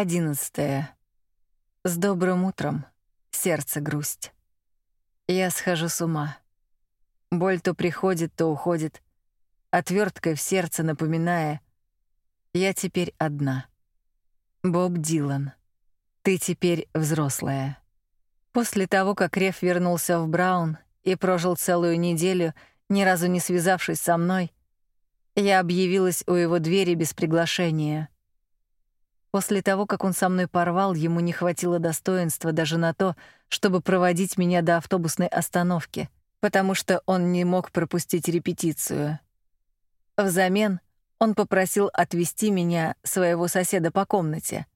Одиннадцатое. С добрым утром, сердце грусть. Я схожу с ума. Боль то приходит, то уходит, отверткой в сердце напоминая: я теперь одна. Боб Дилан. Ты теперь взрослая. После того, как Реф вернулся в Браун и прожил целую неделю, ни разу не связавшись со мной, я объявилась у его двери без приглашения. После того, как он со мной порвал, ему не хватило достоинства даже на то, чтобы проводить меня до автобусной остановки, потому что он не мог пропустить репетицию. Взамен он попросил отвезти меня, своего соседа по комнате.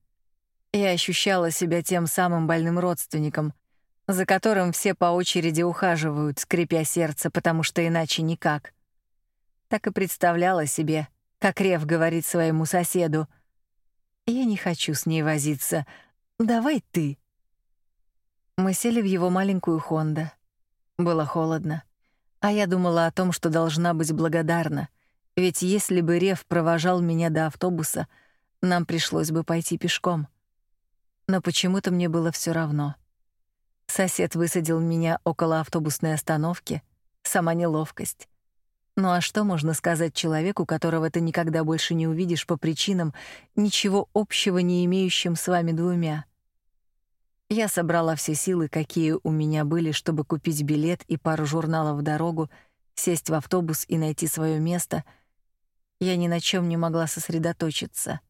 Я ощущала себя тем самым больным родственником, за которым все по очереди ухаживают, скрипя сердце, потому что иначе никак. Так и представляла себе, как Рев говорит своему соседу: "Я не хочу с ней возиться. Давай ты". Мы сели в его маленькую Хонда. Было холодно, а я думала о том, что должна быть благодарна, ведь если бы Рев провожал меня до автобуса, нам пришлось бы пойти пешком. Но почему-то мне было все равно. Сосед высадил меня около автобусной остановки. Сама неловкость. Ну а что можно сказать человеку, которого ты никогда больше не увидишь по причинам, ничего общего не имеющим с вами двумя? Я собрала все силы, какие у меня были, чтобы купить билет и пару журналов в дорогу, сесть в автобус и найти свое место. Я ни на чем не могла сосредоточиться.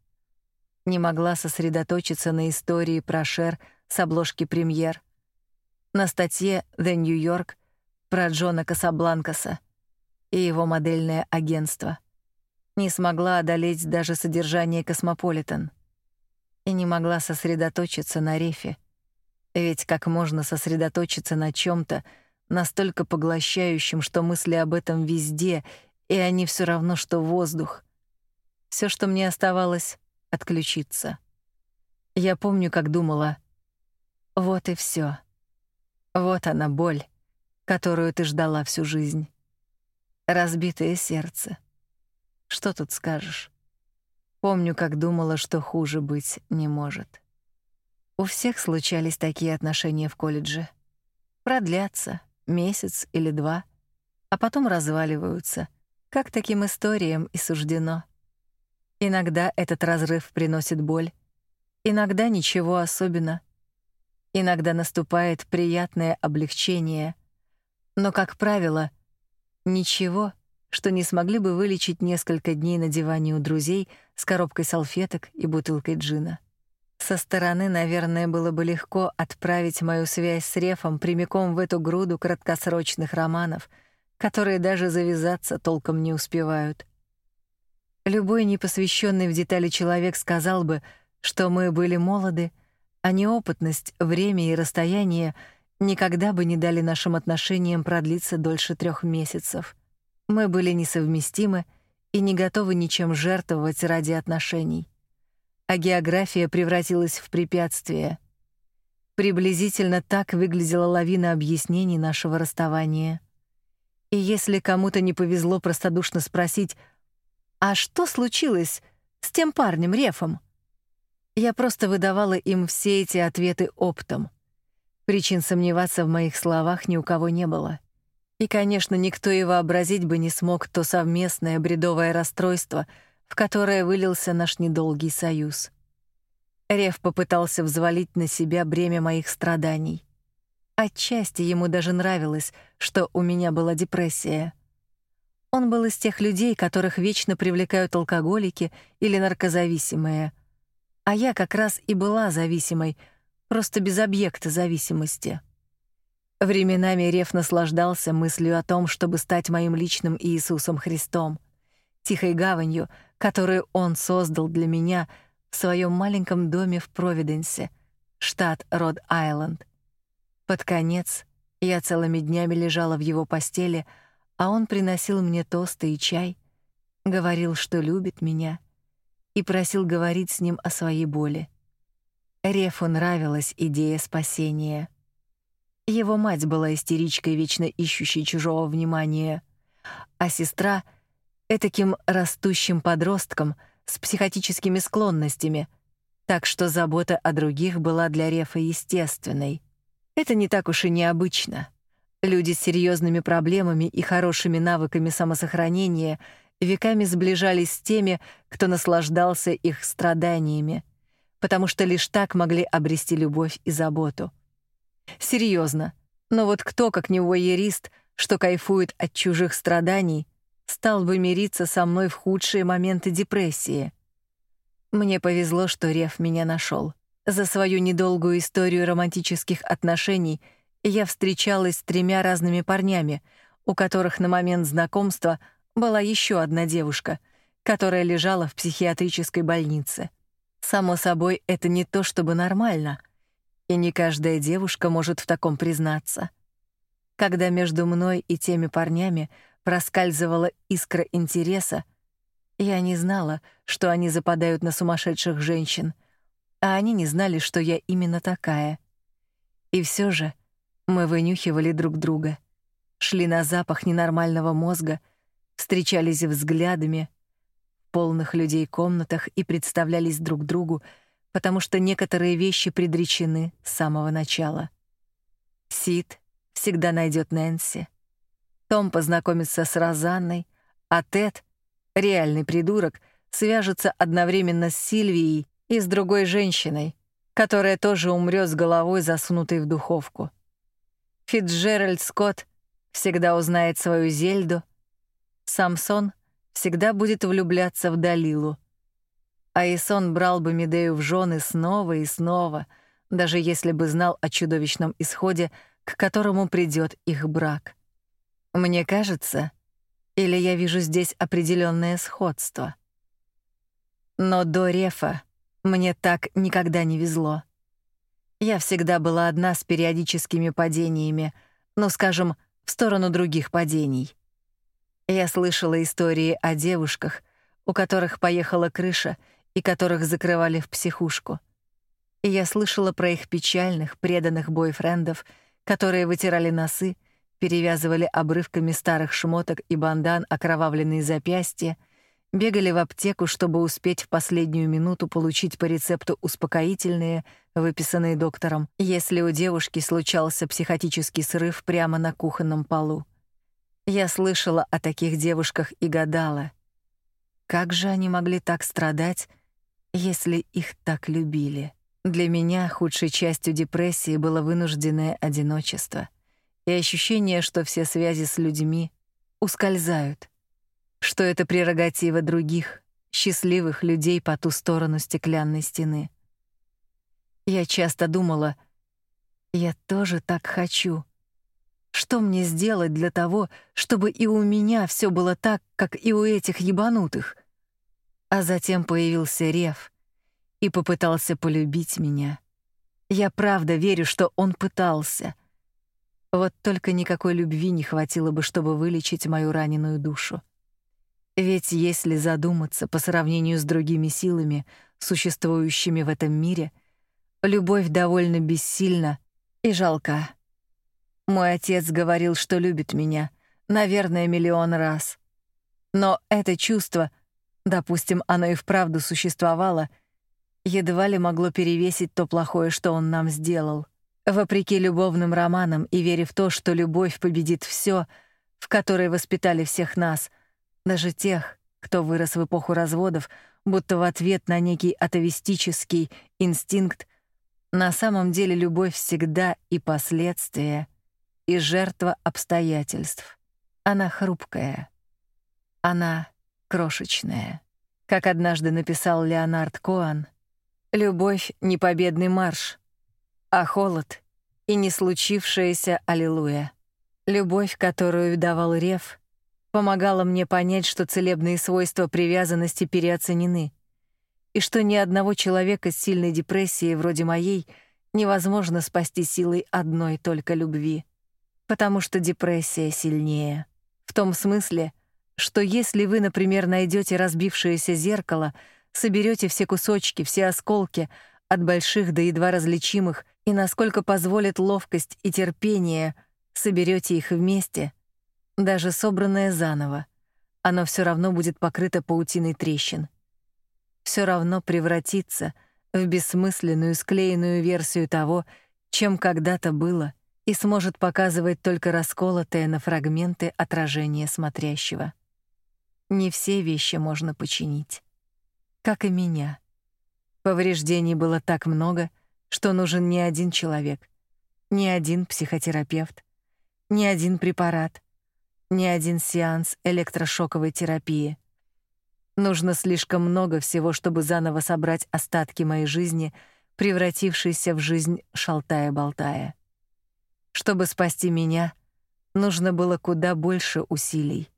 Не могла сосредоточиться на истории про Шер с обложки премьер — на статье The New York про Джона Касабланкаса и его модельное агентство. Не смогла одолеть даже содержание Космополитен и не могла сосредоточиться на рефе. Ведь как можно сосредоточиться на чем то настолько поглощающем, что мысли об этом везде, и они все равно что воздух. Все, что мне оставалось отключиться. Я помню, как думала: вот и все. Вот она боль, которую ты ждала всю жизнь. Разбитое сердце. Что тут скажешь? Помню, как думала, что хуже быть не может. У всех случались такие отношения в колледже. Продлятся месяц или два, а потом разваливаются, как таким историям и суждено. Иногда этот разрыв приносит боль, иногда ничего особенного. Иногда наступает приятное облегчение, но, как правило, ничего, что не смогли бы вылечить несколько дней на диване у друзей с коробкой салфеток и бутылкой джина. Со стороны, наверное, было бы легко отправить мою связь с Рефом прямиком в эту груду краткосрочных романов, которые даже завязаться толком не успевают. Любой непосвященный в детали человек сказал бы, что мы были молоды, а неопытность, время и расстояние никогда бы не дали нашим отношениям продлиться дольше трех месяцев. Мы были несовместимы и не готовы ничем жертвовать ради отношений. А география превратилась в препятствие. Приблизительно так выглядела лавина объяснений нашего расставания. И если кому-то не повезло простодушно спросить: "А что случилось с тем парнем Рефом?" Я просто выдавала им все эти ответы оптом. Причин сомневаться в моих словах ни у кого не было. И, конечно, никто и вообразить бы не смог то совместное бредовое расстройство, в которое вылился наш недолгий союз. Рев попытался взвалить на себя бремя моих страданий. Отчасти ему даже нравилось, что у меня была депрессия. Он был из тех людей, которых вечно привлекают алкоголики или наркозависимые — а я как раз и была зависимой, просто без объекта зависимости. Временами Реф наслаждался мыслью о том, чтобы стать моим личным Иисусом Христом, тихой гаванью, которую он создал для меня в своем маленьком доме в Провиденсе, штат Род-Айленд. Под конец я целыми днями лежала в его постели, а он приносил мне тосты и чай, говорил, что любит меня — и просил говорить с ним о своей боли. Рефу нравилась идея спасения. Его мать была истеричкой, вечно ищущей чужого внимания, а сестра — этаким растущим подростком с психотическими склонностями, Так что забота о других была для Рефа естественной. Это не так уж и необычно. Люди с серьезными проблемами и хорошими навыками самосохранения веками сближались с теми, кто наслаждался их страданиями, потому что лишь так могли обрести любовь и заботу. Серьезно, но вот кто, как не воерист, что кайфует от чужих страданий, стал бы мириться со мной в худшие моменты депрессии? Мне повезло, что Рев меня нашел. За свою недолгую историю романтических отношений я встречалась с тремя разными парнями, у которых на момент знакомства была еще одна девушка, которая лежала в психиатрической больнице. Само собой, это не то чтобы нормально, и не каждая девушка может в таком признаться. Когда между мной и теми парнями проскальзывала искра интереса, я не знала, что они западают на сумасшедших женщин, а они не знали, что я именно такая. И все же мы вынюхивали друг друга, шли на запах ненормального мозга, встречались взглядами полных людей комнатах и представлялись друг другу, потому что некоторые вещи предречены с самого начала. Сид всегда найдет Нэнси. Том познакомится с Розанной, а Тед, реальный придурок, свяжется одновременно с Сильвией и с другой женщиной, которая тоже умрет с головой засунутой в духовку. Фитджеральд Скотт всегда узнает свою Зельду, Самсон всегда будет влюбляться в Далилу. А Исон брал бы Медею в жены снова и снова, даже если бы знал о чудовищном исходе, к которому придет их брак. Мне кажется, или я вижу здесь определенное сходство. Но до Рефа мне так никогда не везло. Я всегда была одна с периодическими падениями, ну, скажем, в сторону других падений. Я слышала истории о девушках, у которых поехала крыша и которых закрывали в психушку. И я слышала про их печальных, преданных бойфрендов, которые вытирали носы, перевязывали обрывками старых шмоток и бандан окровавленные запястья — бегали в аптеку, чтобы успеть в последнюю минуту получить по рецепту успокоительные, выписанные доктором, если у девушки случался психотический срыв прямо на кухонном полу. Я слышала о таких девушках и гадала, как же они могли так страдать, если их так любили. Для меня худшей частью депрессии было вынужденное одиночество и ощущение, что все связи с людьми ускользают что это прерогатива других, счастливых людей по ту сторону стеклянной стены. Я часто думала, я тоже так хочу. Что мне сделать для того, чтобы и у меня все было так, как и у этих ебанутых? А затем появился Рев и попытался полюбить меня. Я правда верю, что он пытался. Вот только никакой любви не хватило бы, чтобы вылечить мою раненую душу. Ведь если задуматься по сравнению с другими силами, существующими в этом мире, любовь довольно бессильна и жалка. Мой отец говорил, что любит меня, наверное, миллион раз. Но это чувство, допустим, оно и вправду существовало, едва ли могло перевесить то плохое, что он нам сделал. Вопреки любовным романам и вере в то, что любовь победит все, в которой воспитали всех нас — даже тех, кто вырос в эпоху разводов, будто в ответ на некий атовистический инстинкт, на самом деле любовь всегда и последствия, и жертва обстоятельств. Она хрупкая. Она крошечная. Как однажды написал Леонард Коан, любовь не победный марш, а холод и не случившееся аллилуйя. Любовь, которую давал Рев, помогала мне понять, что целебные свойства привязанности переоценены, и что ни одного человека с сильной депрессией вроде моей невозможно спасти силой одной только любви, потому что депрессия сильнее. В том смысле, что если вы, например, найдете разбившееся зеркало, соберете все кусочки, все осколки от больших до едва различимых и насколько позволит ловкость и терпение, соберете их вместе — даже собранное заново, оно все равно будет покрыто паутиной трещин. Все равно превратится в бессмысленную склеенную версию того, чем когда-то было, и сможет показывать только расколотые на фрагменты отражение смотрящего. Не все вещи можно починить. Как и меня. Повреждений было так много, что нужен не один человек, не один психотерапевт, не один препарат, не один сеанс электрошоковой терапии. Нужно слишком много всего, чтобы заново собрать остатки моей жизни, превратившейся в жизнь шалтая-болтая. Чтобы спасти меня, нужно было куда больше усилий.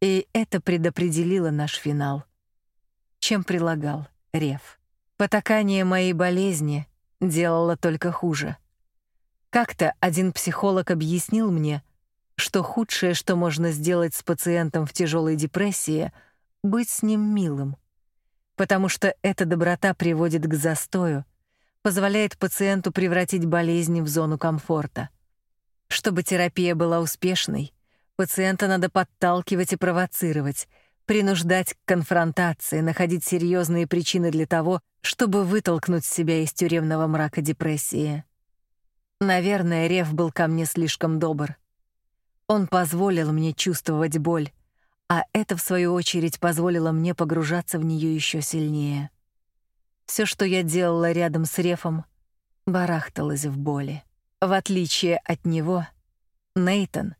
И это предопределило наш финал. Чем прилагал Рев. Потакание моей болезни делало только хуже. Как-то один психолог объяснил мне, что худшее, что можно сделать с пациентом в тяжелой депрессии — быть с ним милым, потому что эта доброта приводит к застою, позволяет пациенту превратить болезнь в зону комфорта. Чтобы терапия была успешной, пациента надо подталкивать и провоцировать, принуждать к конфронтации, находить серьезные причины для того, чтобы вытолкнуть себя из тюремного мрака депрессии. Наверное, Рев был ко мне слишком добр. Он позволил мне чувствовать боль, а это в свою очередь позволило мне погружаться в нее еще сильнее. Все, что я делала рядом с Рефом, барахталось в боли. В отличие от него, Нейтон,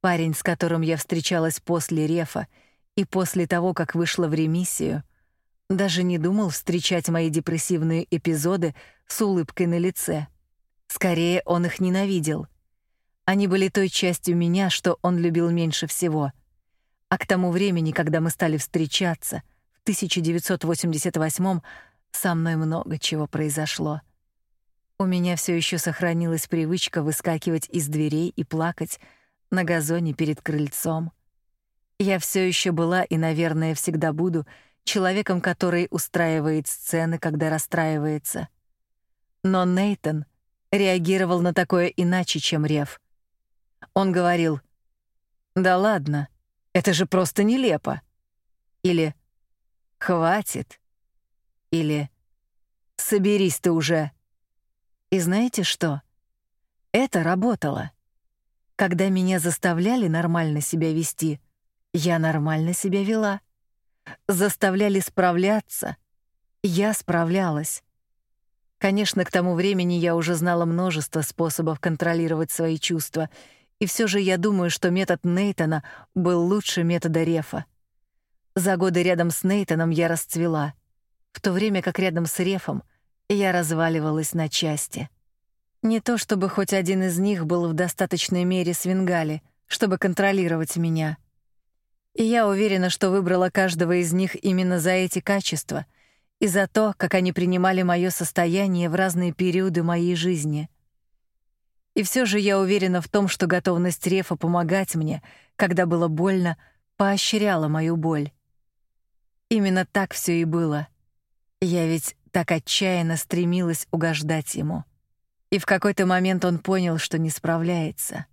парень, с которым я встречалась после Рефа и после того, как вышла в ремиссию, даже не думал встречать мои депрессивные эпизоды с улыбкой на лице. Скорее, он их ненавидел. Они были той частью меня, что он любил меньше всего — а к тому времени, когда мы стали встречаться, в 1988 со мной много чего произошло. У меня все еще сохранилась привычка выскакивать из дверей и плакать на газоне перед крыльцом. Я все еще была и, наверное, всегда буду человеком, который устраивает сцены, когда расстраивается. Но Нейтон реагировал на такое иначе, чем Рев. Он говорил: "Да ладно, это же просто нелепо. Или «Хватит». Или «Соберись ты уже». И знаете что? Это работало. Когда меня заставляли нормально себя вести, я нормально себя вела. Заставляли справляться, я справлялась. Конечно, к тому времени я уже знала множество способов контролировать свои чувства — и все же я думаю, что метод Нейтона был лучше метода Рефа. За годы рядом с Нейтоном я расцвела, в то время как рядом с Рефом я разваливалась на части. Не то чтобы хоть один из них был в достаточной мере свингали, чтобы контролировать меня. И я уверена, что выбрала каждого из них именно за эти качества и за то, как они принимали моё состояние в разные периоды моей жизни — и все же я уверена в том, что готовность Рефа помогать мне, когда было больно, поощряла мою боль. Именно так все и было. Я ведь так отчаянно стремилась угождать ему. И в какой-то момент он понял, что не справляется.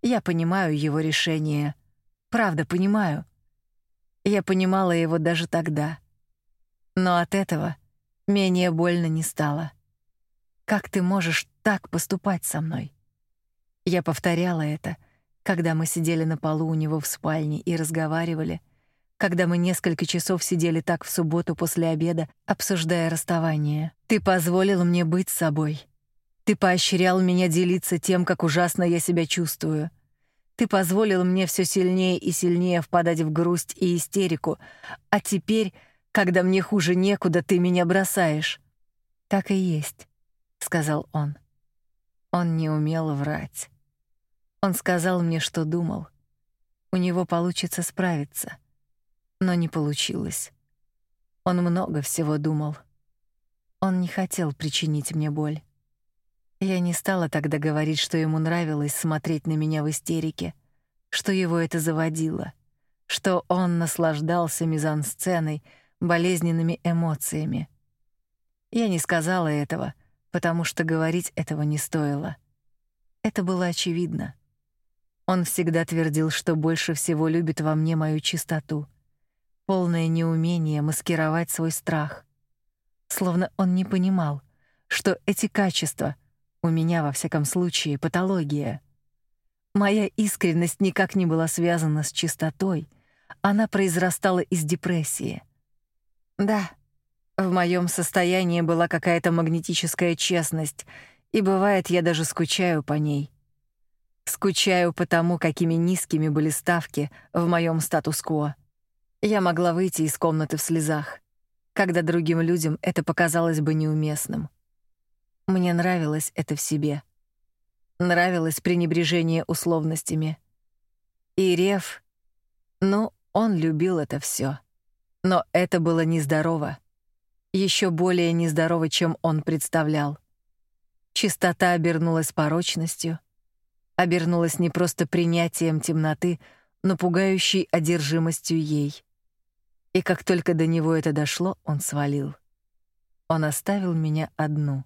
Я понимаю его решение. Правда, понимаю. Я понимала его даже тогда. Но от этого менее больно не стало. Как ты можешь так поступать со мной? Я повторяла это, когда мы сидели на полу у него в спальне и разговаривали, когда мы несколько часов сидели так в субботу после обеда, обсуждая расставание. Ты позволил мне быть собой. Ты поощрял меня делиться тем, как ужасно я себя чувствую. Ты позволил мне все сильнее и сильнее впадать в грусть и истерику, а теперь, когда мне хуже некуда, ты меня бросаешь. Так и есть сказал он. Он не умел врать. Он сказал мне, что думал. У него получится справиться. Но не получилось. Он много всего думал. Он не хотел причинить мне боль. Я не стала тогда говорить, что ему нравилось смотреть на меня в истерике, что его это заводило, что он наслаждался мизансценой, болезненными эмоциями. Я не сказала этого, потому что говорить этого не стоило. Это было очевидно. Он всегда твердил, что больше всего любит во мне мою чистоту, полное неумение маскировать свой страх. словно он не понимал, что эти качества у меня во всяком случае патология. Моя искренность никак не была связана с чистотой, она произрастала из депрессии. Да, в моем состоянии была какая-то магнетическая честность, и бывает, я даже скучаю по ней. Скучаю по тому, какими низкими были ставки в моем статус-кво. Я могла выйти из комнаты в слезах, когда другим людям это показалось бы неуместным. Мне нравилось это в себе. Нравилось пренебрежение условностями. И Рев, ну, он любил это все. Но это было нездорово. Еще более нездорово, чем он представлял. Чистота обернулась порочностью, обернулась не просто принятием темноты, но пугающей одержимостью ей. И как только до него это дошло, он свалил. Он оставил меня одну,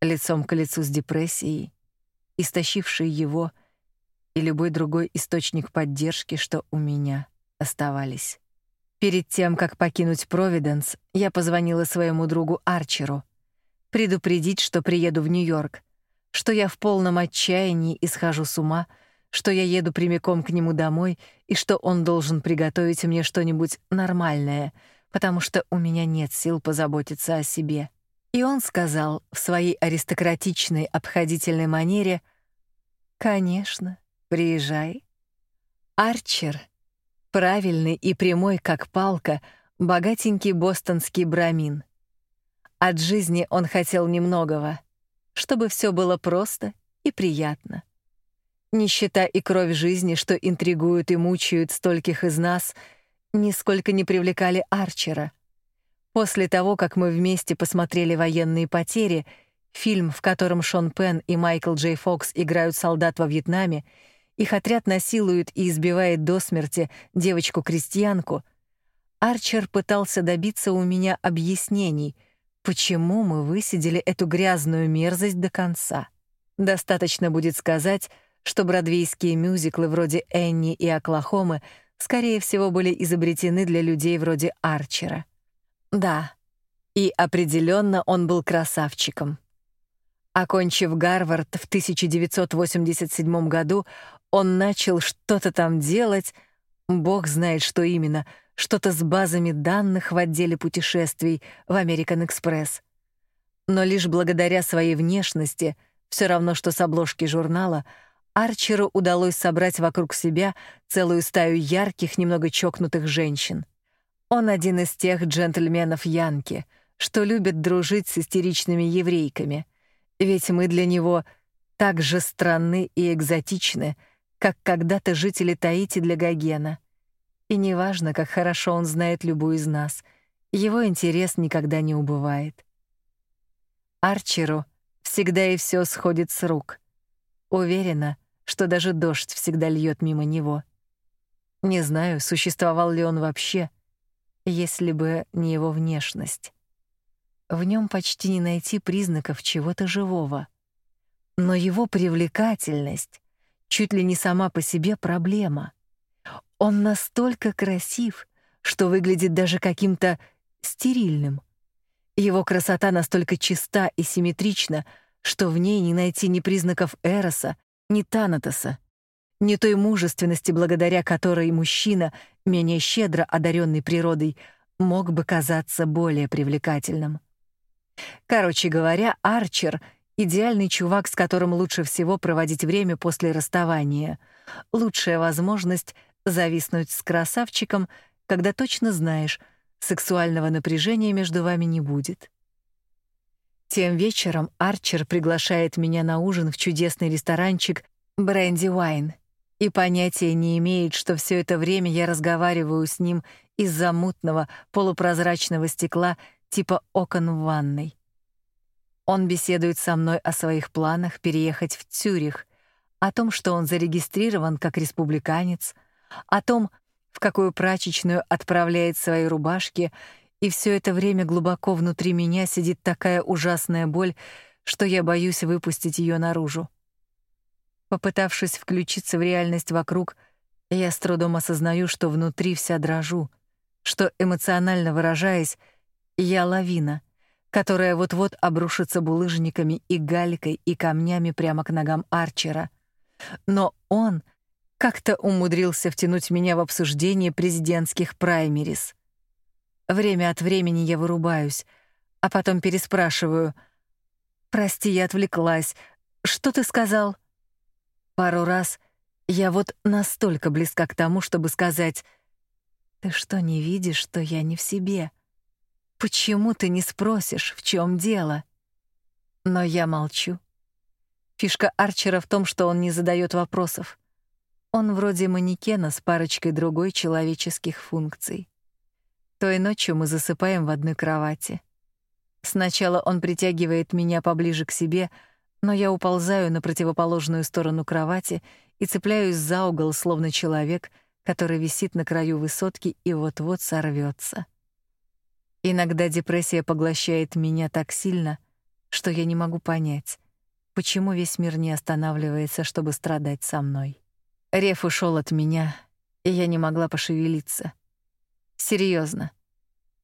лицом к лицу с депрессией, истощившей его и любой другой источник поддержки, что у меня оставались. Перед тем, как покинуть Провиденс, я позвонила своему другу Арчеру, предупредить, что приеду в Нью-Йорк, что я в полном отчаянии и схожу с ума — что я еду прямиком к нему домой и что он должен приготовить мне что-нибудь нормальное, потому что у меня нет сил позаботиться о себе. И он сказал в своей аристократичной обходительной манере: "Конечно, приезжай". Арчер, правильный и прямой как палка, богатенький бостонский брамин. От жизни он хотел немногого, чтобы все было просто и приятно. Нищета и кровь жизни, что интригуют и мучают стольких из нас, нисколько не привлекали Арчера. После того, как мы вместе посмотрели «Военные потери», фильм, в котором Шон Пен и Майкл Джей Фокс играют солдат во Вьетнаме, их отряд насилует и избивает до смерти девочку-крестьянку, Арчер пытался добиться у меня объяснений, почему мы высидели эту грязную мерзость до конца. Достаточно будет сказать, что бродвейские мюзиклы вроде Энни и Оклахомы скорее всего были изобретены для людей вроде Арчера. Да. И определенно он был красавчиком. Окончив Гарвард в 1987 году, он начал что-то там делать, бог знает что именно, что-то с базами данных в отделе путешествий в American Express. Но лишь благодаря своей внешности, все равно что с обложки журнала, Арчеру удалось собрать вокруг себя целую стаю ярких, немного чокнутых женщин. Он один из тех джентльменов Янки, что любят дружить с истеричными еврейками. Ведь мы для него так же странны и экзотичны, как когда-то жители Таити для Гогена. И неважно, как хорошо он знает любую из нас, его интерес никогда не убывает. Арчеру всегда и все сходит с рук. Уверена, что даже дождь всегда льет мимо него. Не знаю, существовал ли он вообще, если бы не его внешность. В нем почти не найти признаков чего-то живого. Но его привлекательность чуть ли не сама по себе проблема. Он настолько красив, что выглядит даже каким-то стерильным. Его красота настолько чиста и симметрична, что в ней не найти ни признаков эроса, ни Танатоса, ни той мужественности, благодаря которой мужчина, менее щедро одаренный природой, мог бы казаться более привлекательным. Короче говоря, Арчер — идеальный чувак, с которым лучше всего проводить время после расставания. Лучшая возможность зависнуть с красавчиком, когда точно знаешь, сексуального напряжения между вами не будет. Тем вечером Арчер приглашает меня на ужин в чудесный ресторанчик Бренди Wine и понятия не имеет, что все это время я разговариваю с ним из-за мутного полупрозрачного стекла типа окон в ванной. Он беседует со мной о своих планах переехать в Цюрих, о том, что он зарегистрирован как республиканец, о том, в какую прачечную отправляет свои рубашки и все это время глубоко внутри меня сидит такая ужасная боль, что я боюсь выпустить ее наружу. Попытавшись включиться в реальность вокруг, я с трудом осознаю, что внутри вся дрожу, что эмоционально выражаясь, я лавина, которая вот-вот обрушится булыжниками и галькой и камнями прямо к ногам Арчера. Но он как-то умудрился втянуть меня в обсуждение президентских праймерис. Время от времени я вырубаюсь, а потом переспрашиваю: "Прости, я отвлеклась. Что ты сказал?" Пару раз я вот настолько близка к тому, чтобы сказать: "Ты что, не видишь, что я не в себе? Почему ты не спросишь, в чем дело?" Но я молчу. Фишка Арчера в том, что он не задает вопросов. Он вроде манекена с парочкой другой человеческих функций. Той ночью мы засыпаем в одной кровати. Сначала он притягивает меня поближе к себе, но я уползаю на противоположную сторону кровати и цепляюсь за угол, словно человек, который висит на краю высотки и вот-вот сорвется. Иногда депрессия поглощает меня так сильно, что я не могу понять, почему весь мир не останавливается, чтобы страдать со мной. Реф ушел от меня, и я не могла пошевелиться. Серьезно.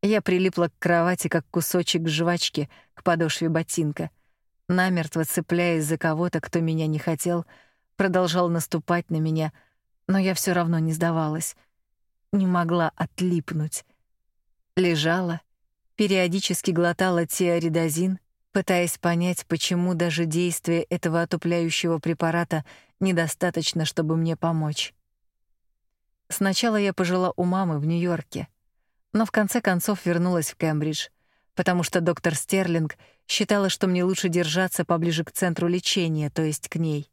Я прилипла к кровати, как кусочек жвачки к подошве ботинка, намертво цепляясь за кого-то, кто меня не хотел, продолжал наступать на меня, но я все равно не сдавалась. Не могла отлипнуть. Лежала, периодически глотала тиаридозин, пытаясь понять, почему даже действие этого отупляющего препарата недостаточно, чтобы мне помочь. Сначала я пожила у мамы в Нью-Йорке, но в конце концов вернулась в Кембридж, потому что доктор Стерлинг считала, что мне лучше держаться поближе к центру лечения, то есть к ней.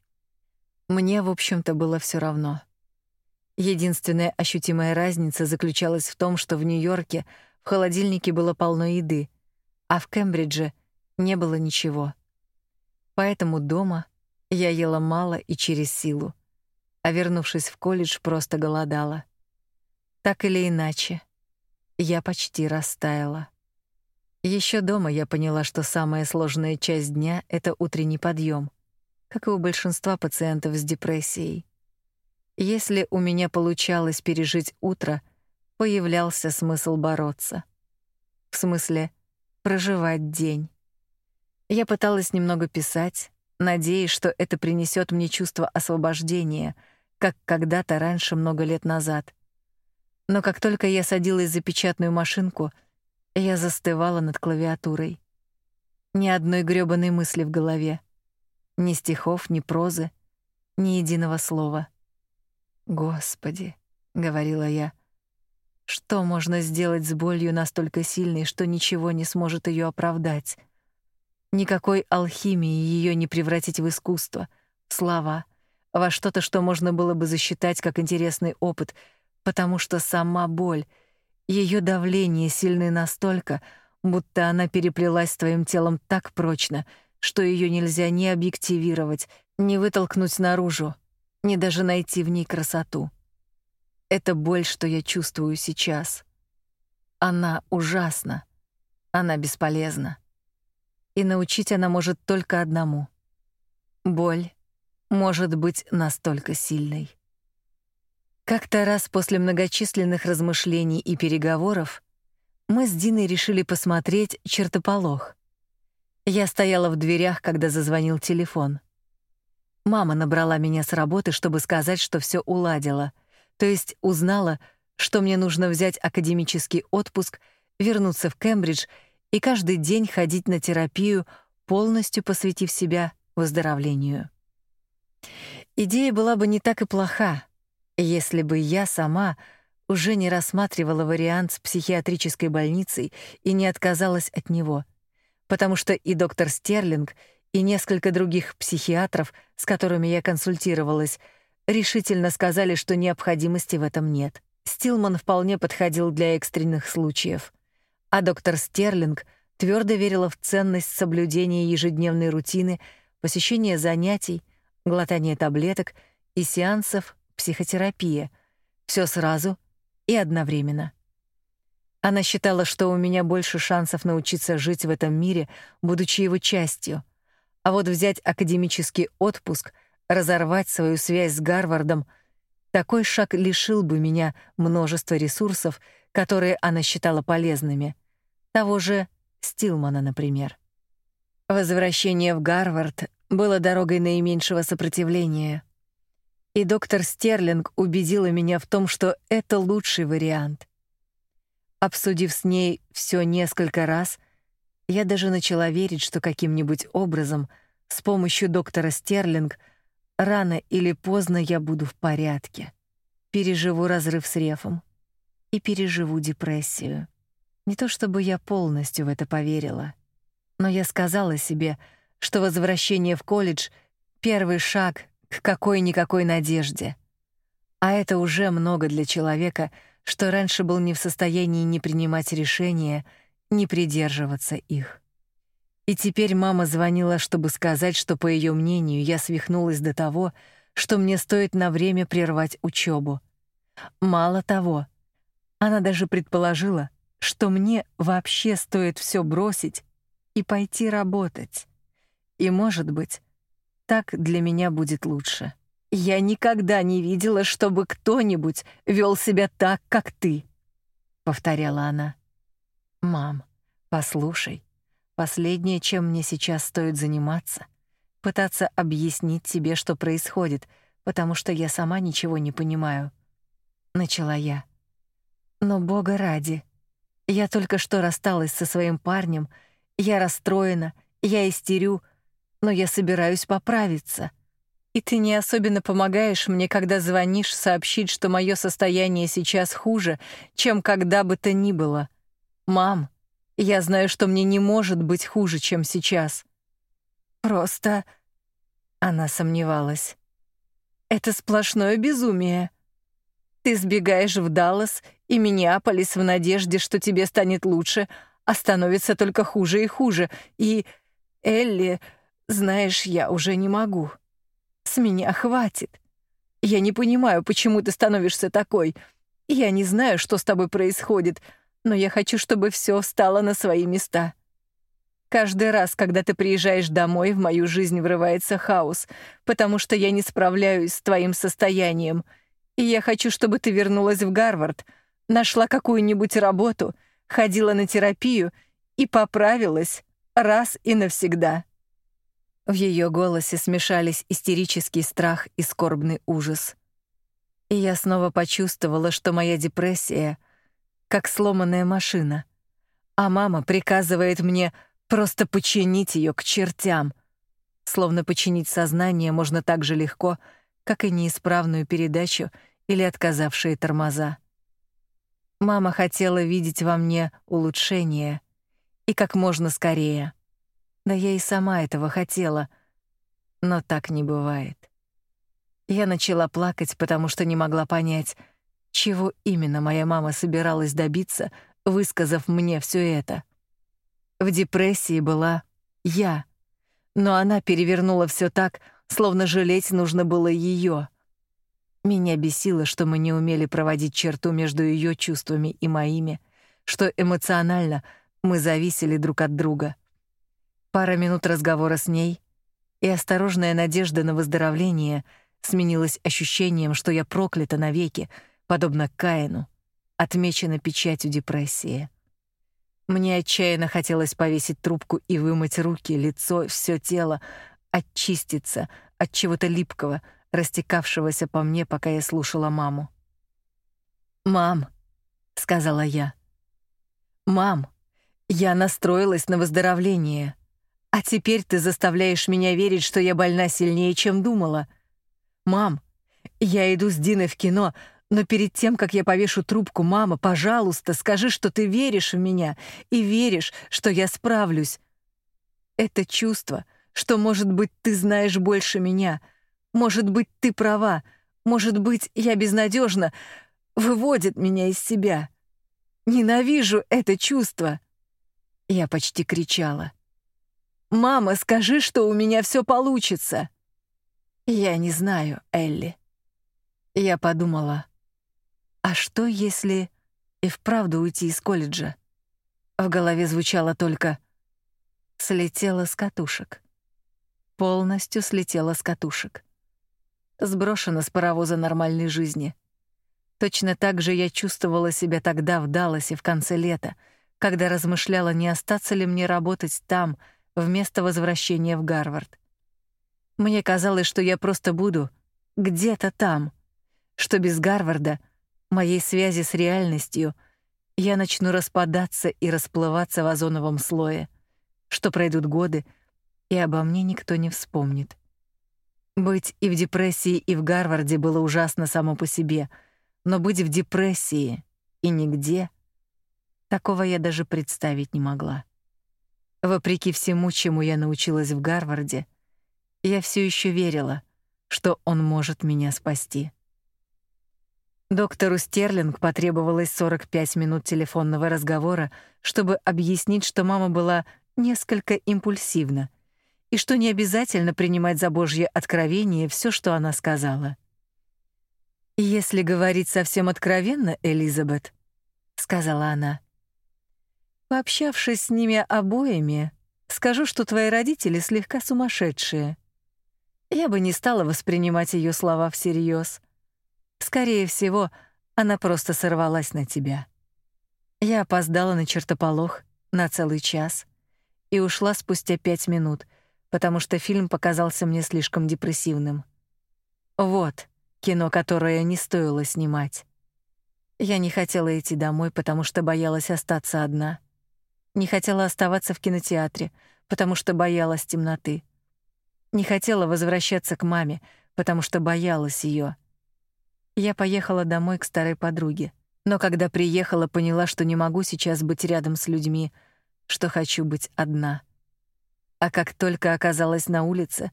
Мне, в общем-то, было все равно. Единственная ощутимая разница заключалась в том, что в Нью-Йорке в холодильнике было полно еды, а в Кембридже не было ничего. Поэтому дома я ела мало и через силу, а вернувшись в колледж, просто голодала. Так или иначе, я почти растаяла. Еще дома я поняла, что самая сложная часть дня это утренний подъем, как и у большинства пациентов с депрессией. Если у меня получалось пережить утро, появлялся смысл бороться. В смысле проживать день. Я пыталась немного писать, надеясь, что это принесет мне чувство освобождения, как когда-то раньше много лет назад. Но как только я садилась за печатную машинку — я застывала над клавиатурой. Ни одной грёбаной мысли в голове. Ни стихов, ни прозы, ни единого слова. «Господи», — говорила я, — «что можно сделать с болью настолько сильной, что ничего не сможет ее оправдать? Никакой алхимии ее не превратить в искусство, в слова, во что-то, что можно было бы засчитать как интересный опыт, потому что сама боль — ее давление сильны настолько, будто она переплелась с твоим телом так прочно, что ее нельзя ни объективировать, ни вытолкнуть наружу, ни даже найти в ней красоту. Это боль, что я чувствую сейчас. Она ужасна. Она бесполезна. И научить она может только одному. Боль может быть настолько сильной. Как-то раз после многочисленных размышлений и переговоров мы с Диной решили посмотреть чертополох. Я стояла в дверях, когда зазвонил телефон. Мама набрала меня с работы, чтобы сказать, что все уладила, то есть узнала, что мне нужно взять академический отпуск, вернуться в Кембридж и каждый день ходить на терапию, полностью посвятив себя выздоровлению. Идея была бы не так и плоха, если бы я сама уже не рассматривала вариант с психиатрической больницей и не отказалась от него, потому что и доктор Стерлинг, и несколько других психиатров, с которыми я консультировалась, решительно сказали, что необходимости в этом нет. Стилман вполне подходил для экстренных случаев, а доктор Стерлинг твердо верила в ценность соблюдения ежедневной рутины, посещения занятий, глотания таблеток и сеансов психотерапия. Все сразу и одновременно. Она считала, что у меня больше шансов научиться жить в этом мире, будучи его частью. А вот взять академический отпуск, разорвать свою связь с Гарвардом, такой шаг лишил бы меня множества ресурсов, которые она считала полезными. Того же Стилмана, например. Возвращение в Гарвард было дорогой наименьшего сопротивления. И доктор Стерлинг убедила меня в том, что это лучший вариант. Обсудив с ней все несколько раз, я даже начала верить, что каким-нибудь образом с помощью доктора Стерлинг рано или поздно я буду в порядке. Переживу разрыв с Рефом и переживу депрессию. Не то чтобы я полностью в это поверила, но я сказала себе, что возвращение в колледж первый шаг к какой-никакой надежде. А это уже много для человека, что раньше был не в состоянии ни принимать решения, ни придерживаться их. И теперь мама звонила, чтобы сказать, что по ее мнению я свихнулась до того, что мне стоит на время прервать учебу. Мало того, она даже предположила, что мне вообще стоит все бросить и пойти работать. И, может быть, так для меня будет лучше. Я никогда не видела, чтобы кто-нибудь вел себя так, как ты, повторяла она. Мам, послушай, последнее, чем мне сейчас стоит заниматься, пытаться объяснить тебе, что происходит, потому что я сама ничего не понимаю, начала я. Но бога ради, я только что рассталась со своим парнем, я расстроена, я истерю, но я собираюсь поправиться. И ты не особенно помогаешь мне, когда звонишь сообщить, что мое состояние сейчас хуже, чем когда бы то ни было. Мам, я знаю, что мне не может быть хуже, чем сейчас. Просто она сомневалась. Это сплошное безумие. Ты сбегаешь в Даллас и Миннеаполис в надежде, что тебе станет лучше, а становится только хуже и хуже. И Элли, знаешь, я уже не могу. С меня хватит. Я не понимаю, почему ты становишься такой. Я не знаю, что с тобой происходит, но я хочу, чтобы все встало на свои места. Каждый раз, когда ты приезжаешь домой, в мою жизнь врывается хаос, потому что я не справляюсь с твоим состоянием. И я хочу, чтобы ты вернулась в Гарвард, нашла какую-нибудь работу, ходила на терапию и поправилась раз и навсегда. В ее голосе смешались истерический страх и скорбный ужас. И я снова почувствовала, что моя депрессия как сломанная машина, а мама приказывает мне просто починить ее к чертям. Словно починить сознание можно так же легко, как и неисправную передачу или отказавшие тормоза. Мама хотела видеть во мне улучшение и как можно скорее. Да я и сама этого хотела, но так не бывает. Я начала плакать, потому что не могла понять, чего именно моя мама собиралась добиться, высказав мне все это. В депрессии была я, но она перевернула все так, словно жалеть нужно было ее. Меня бесило, что мы не умели проводить черту между ее чувствами и моими, что эмоционально мы зависели друг от друга. Пара минут разговора с ней, и осторожная надежда на выздоровление сменилась ощущением, что я проклята навеки, подобно Каину, отмечена печатью депрессии. Мне отчаянно хотелось повесить трубку и вымыть руки, лицо, все тело, очиститься от чего-то липкого, растекавшегося по мне, пока я слушала маму. «Мам», — сказала я, — «мам, я настроилась на выздоровление». А теперь ты заставляешь меня верить, что я больна сильнее, чем думала. Мам, я иду с Диной в кино, но перед тем, как я повешу трубку, мама, пожалуйста, скажи, что ты веришь в меня и веришь, что я справлюсь. Это чувство, что, может быть, ты знаешь больше меня, может быть, ты права, может быть, я безнадежна, выводит меня из себя. Ненавижу это чувство. Я почти кричала. Мама, скажи, что у меня все получится. Я не знаю, Элли. Я подумала, а что если и вправду уйти из колледжа? В голове звучало только слетела с катушек. Полностью слетела с катушек. Сброшена с паровоза нормальной жизни. Точно так же я чувствовала себя тогда в Далласе в конце лета, когда размышляла, не остаться ли мне работать там вместо возвращения в Гарвард. Мне казалось, что я просто буду где-то там, что без Гарварда, моей связи с реальностью, я начну распадаться и расплываться в озоновом слое, что пройдут годы, и обо мне никто не вспомнит. Быть и в депрессии, и в Гарварде было ужасно само по себе, но быть в депрессии и нигде такого я даже представить не могла. Вопреки всему, чему я научилась в Гарварде, я все еще верила, что он может меня спасти. Доктору Стерлинг потребовалось 45 минут телефонного разговора, чтобы объяснить, что мама была несколько импульсивна и что не обязательно принимать за божье откровение все, что она сказала. Если говорить совсем откровенно, Элизабет, сказала она. Пообщавшись с ними обоими, скажу, что твои родители слегка сумасшедшие. Я бы не стала воспринимать ее слова всерьез. Скорее всего, она просто сорвалась на тебя. Я опоздала на чертополох на целый час и ушла спустя пять минут, потому что фильм показался мне слишком депрессивным. Вот кино, которое не стоило снимать. Я не хотела идти домой, потому что боялась остаться одна. Не хотела оставаться в кинотеатре, потому что боялась темноты. Не хотела возвращаться к маме, потому что боялась ее. Я поехала домой к старой подруге, но когда приехала, поняла, что не могу сейчас быть рядом с людьми, что хочу быть одна. А как только оказалась на улице,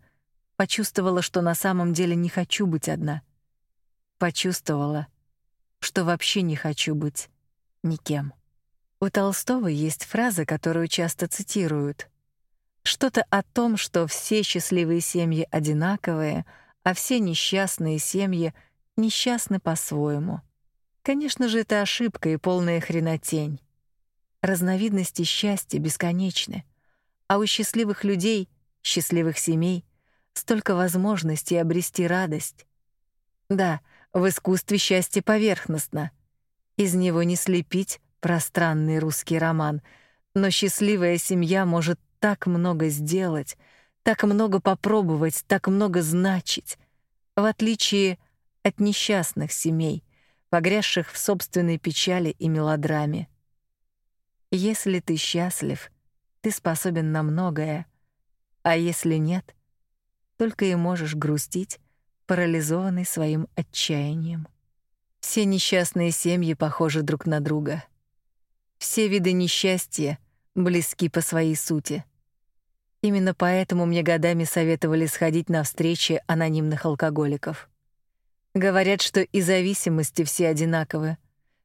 почувствовала, что на самом деле не хочу быть одна. Почувствовала, что вообще не хочу быть никем. У Толстого есть фраза, которую часто цитируют. Что-то о том, что все счастливые семьи одинаковые, а все несчастные семьи несчастны по-своему. Конечно же, это ошибка и полная хренотень. Разновидности счастья бесконечны. А у счастливых людей, счастливых семей столько возможностей обрести радость. Да, в искусстве счастье поверхностно. Из него не слепить пространный русский роман, но счастливая семья может так много сделать, так много попробовать, так много значить, в отличие от несчастных семей, погрязших в собственной печали и мелодраме. Если ты счастлив, ты способен на многое, а если нет, только и можешь грустить, парализованный своим отчаянием. Все несчастные семьи похожи друг на друга. Все виды несчастья близки по своей сути. Именно поэтому мне годами советовали сходить на встречи анонимных алкоголиков. Говорят, что и зависимости все одинаковы,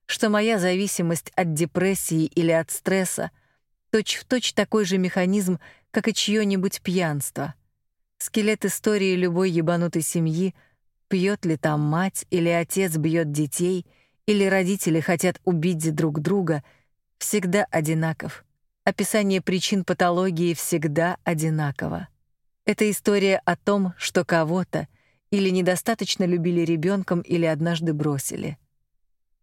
что моя зависимость от депрессии или от стресса точь-в-точь такой же механизм, как и чьё-нибудь пьянство. Скелет истории любой ебанутой семьи — пьет ли там мать или отец бьет детей, или родители хотят убить друг друга — всегда одинаков. Описание причин патологии всегда одинаково. Это история о том, что кого-то или недостаточно любили ребенком или однажды бросили.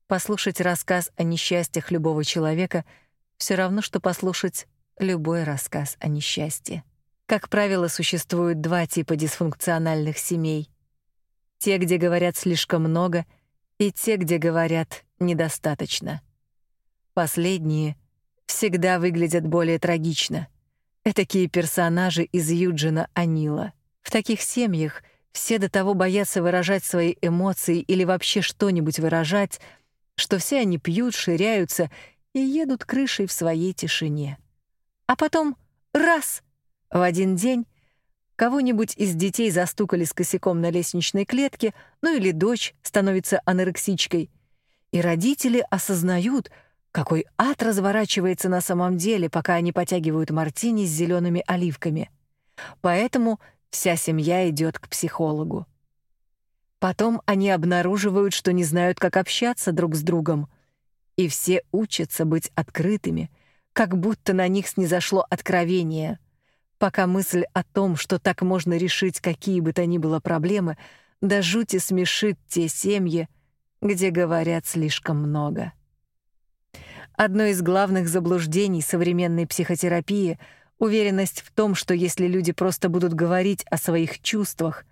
Послушать рассказ о несчастьях любого человека — все равно, что послушать любой рассказ о несчастье. Как правило, существует два типа дисфункциональных семей. Те, где говорят слишком много, и те, где говорят недостаточно. Последние всегда выглядят более трагично. Этакие персонажи из Юджина Анила. В таких семьях все до того боятся выражать свои эмоции или вообще что-нибудь выражать, что все они пьют, ширяются и едут крышей в своей тишине. А потом раз в один день кого-нибудь из детей застукали с косяком на лестничной клетке, ну или дочь становится анорексичкой, и родители осознают, какой ад разворачивается на самом деле, пока они потягивают мартини с зелеными оливками. Поэтому вся семья идет к психологу. Потом они обнаруживают, что не знают, как общаться друг с другом, и все учатся быть открытыми, как будто на них снизошло откровение, пока мысль о том, что так можно решить какие бы то ни было проблемы, до жути смешит те семьи, где говорят слишком много. Одно из главных заблуждений современной психотерапии — уверенность в том, что если люди просто будут говорить о своих чувствах,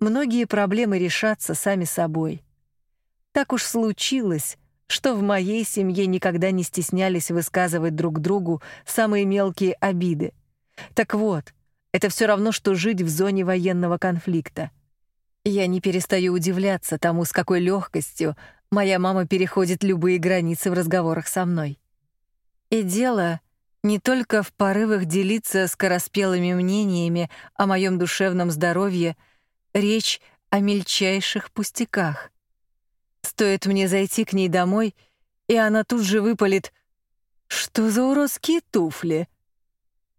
многие проблемы решатся сами собой. Так уж случилось, что в моей семье никогда не стеснялись высказывать друг другу самые мелкие обиды. Так вот, это все равно, что жить в зоне военного конфликта. Я не перестаю удивляться тому, с какой легкостью моя мама переходит любые границы в разговорах со мной. И дело не только в порывах делиться скороспелыми мнениями о моем душевном здоровье, речь о мельчайших пустяках. Стоит мне зайти к ней домой, и она тут же выпалит «Что за уродские туфли?»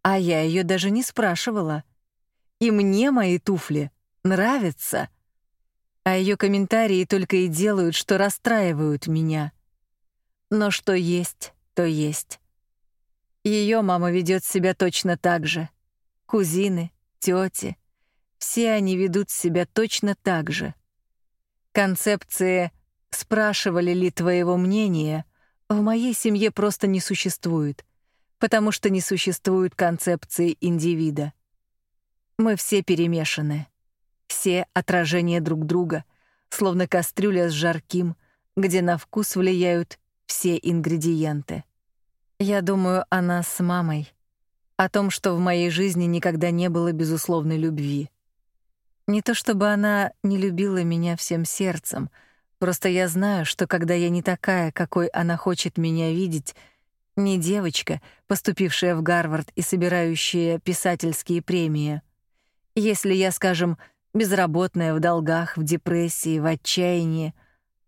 А я ее даже не спрашивала. И мне мои туфли нравятся. А ее комментарии только и делают, что расстраивают меня. Но что есть, то есть. Ее мама ведет себя точно так же. Кузины, тети, все они ведут себя точно так же. Концепции Спрашивали ли твоего мнения, в моей семье просто не существует, потому что не существует концепции индивида. Мы все перемешаны. Все отражения друг друга, словно кастрюля с жарким, где на вкус влияют все ингредиенты. Я думаю о нас с мамой, о том, что в моей жизни никогда не было безусловной любви. Не то чтобы она не любила меня всем сердцем — Просто я знаю, что когда я не такая, какой она хочет меня видеть, не девочка, поступившая в Гарвард и собирающая писательские премии. Если я, скажем, безработная в долгах, в депрессии, в отчаянии,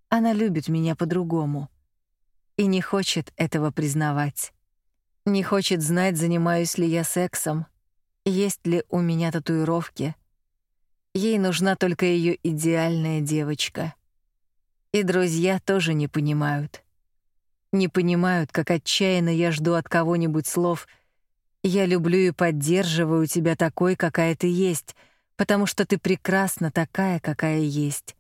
она любит меня по-другому и не хочет этого признавать. Не хочет знать, занимаюсь ли я сексом, есть ли у меня татуировки. Ей нужна только ее идеальная девочка. И друзья тоже не понимают. Не понимают, как отчаянно я жду от кого-нибудь слов «Я люблю и поддерживаю тебя такой, какая ты есть», потому что ты прекрасна такая, какая есть.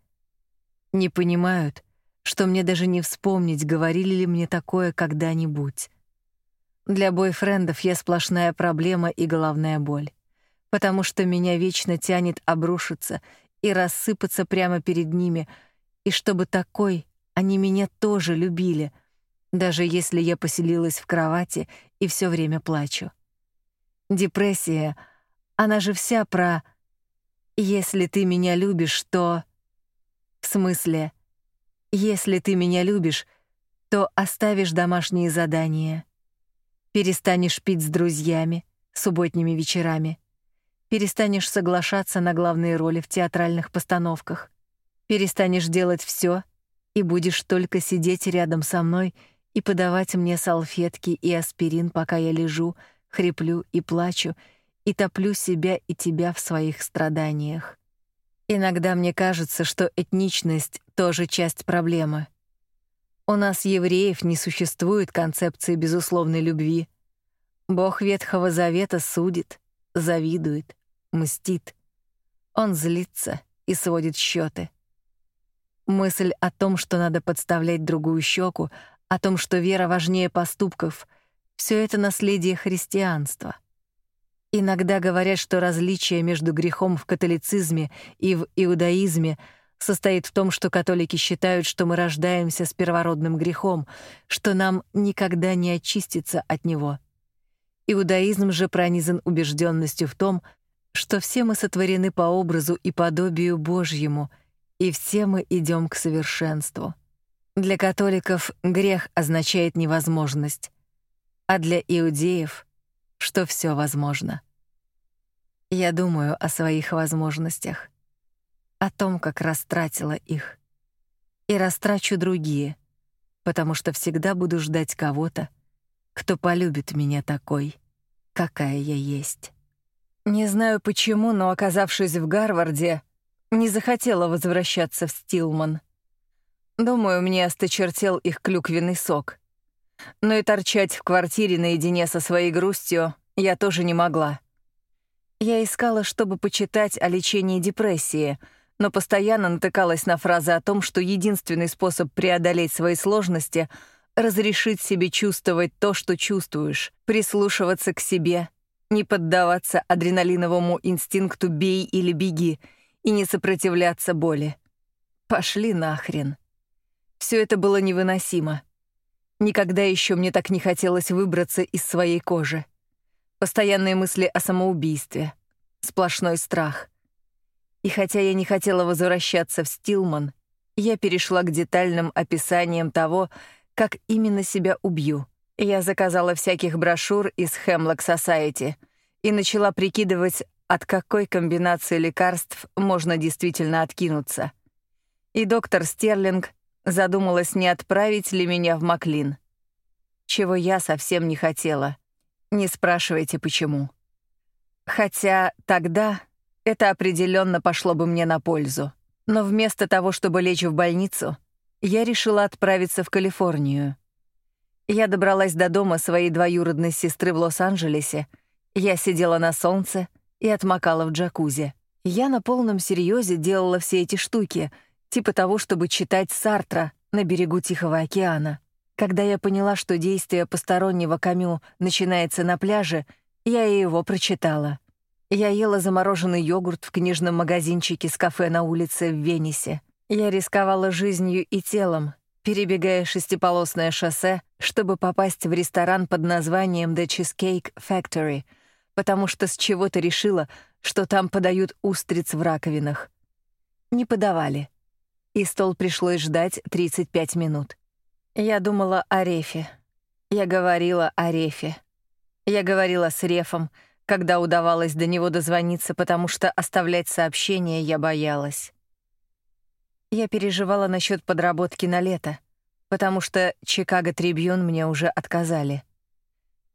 Не понимают, что мне даже не вспомнить, говорили ли мне такое когда-нибудь. Для бойфрендов я сплошная проблема и головная боль, потому что меня вечно тянет обрушиться и рассыпаться прямо перед ними — и чтобы такой они меня тоже любили, даже если я поселилась в кровати и все время плачу. Депрессия, она же вся про «если ты меня любишь, то...» В смысле, «если ты меня любишь, то оставишь домашние задания, перестанешь пить с друзьями субботними вечерами, перестанешь соглашаться на главные роли в театральных постановках, Перестанешь делать все и будешь только сидеть рядом со мной и подавать мне салфетки и аспирин, пока я лежу, хриплю и плачу, и топлю себя и тебя в своих страданиях. Иногда мне кажется, что этничность тоже часть проблемы. У нас евреев не существует концепции безусловной любви. Бог Ветхого Завета судит, завидует, мстит. Он злится и сводит счеты. Мысль о том, что надо подставлять другую щеку, о том, что вера важнее поступков все это наследие христианства. Иногда говорят, что различие между грехом в католицизме и в иудаизме состоит в том, что католики считают, что мы рождаемся с первородным грехом, что нам никогда не очиститься от него. Иудаизм же пронизан убежденностью в том, что все мы сотворены по образу и подобию Божьему — и все мы идем к совершенству. Для католиков грех означает невозможность, а для иудеев, что все возможно. Я думаю о своих возможностях, о том, как растратила их, и растрачу другие, потому что всегда буду ждать кого-то, кто полюбит меня такой, какая я есть. Не знаю почему, но оказавшись в Гарварде, не захотела возвращаться в Стилман. Думаю, мне осточертел их клюквенный сок. Но и торчать в квартире наедине со своей грустью я тоже не могла. Я искала, чтобы почитать о лечении депрессии, но постоянно натыкалась на фразы о том, что единственный способ преодолеть свои сложности — разрешить себе чувствовать то, что чувствуешь, прислушиваться к себе, не поддаваться адреналиновому инстинкту «бей или беги» и не сопротивляться боли. Пошли нахрен. Все это было невыносимо. Никогда еще мне так не хотелось выбраться из своей кожи. Постоянные мысли о самоубийстве. Сплошной страх. И хотя я не хотела возвращаться в Стилман, я перешла к детальным описаниям того, как именно себя убью. Я заказала всяких брошюр из Hemlock Society и начала прикидывать, от какой комбинации лекарств можно действительно откинуться. И доктор Стерлинг задумалась, не отправить ли меня в Маклин. Чего я совсем не хотела. Не спрашивайте, почему. Хотя тогда это определенно пошло бы мне на пользу. Но вместо того, чтобы лечь в больницу, я решила отправиться в Калифорнию. Я добралась до дома своей двоюродной сестры в Лос-Анджелесе. Я сидела на солнце и отмокала в джакузи. Я на полном серьезе делала все эти штуки, типа того, чтобы читать Сартра на берегу Тихого океана. Когда я поняла, что действие постороннего Камю начинается на пляже, я и его прочитала. Я ела замороженный йогурт в книжном магазинчике с кафе на улице в Венесе. Я рисковала жизнью и телом, перебегая шестиполосное шоссе, чтобы попасть в ресторан под названием The Cheesecake Factory, потому что с чего-то решила, что там подают устриц в раковинах. Не подавали. И стол пришлось ждать 35 минут. Я думала о Рефе. Я говорила о Рефе. Я говорила с Рефом, когда удавалось до него дозвониться, потому что оставлять сообщения я боялась. Я переживала насчет подработки на лето, потому что Чикаго Трибьюн мне уже отказали.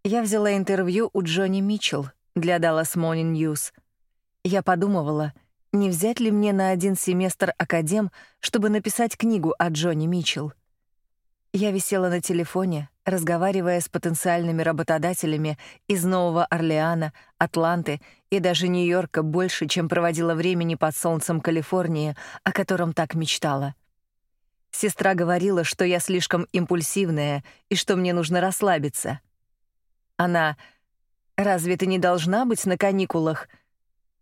Я взяла интервью у Джонни Митчелл для Dallas Morning News. Я подумывала, не взять ли мне на один семестр академ, чтобы написать книгу о Джонни Митчелл. Я висела на телефоне, разговаривая с потенциальными работодателями из Нового Орлеана, Атланты и даже Нью-Йорка больше, чем проводила времени под солнцем Калифорнии, о котором так мечтала. Сестра говорила, что я слишком импульсивная и что мне нужно расслабиться. Она «Разве ты не должна быть на каникулах?»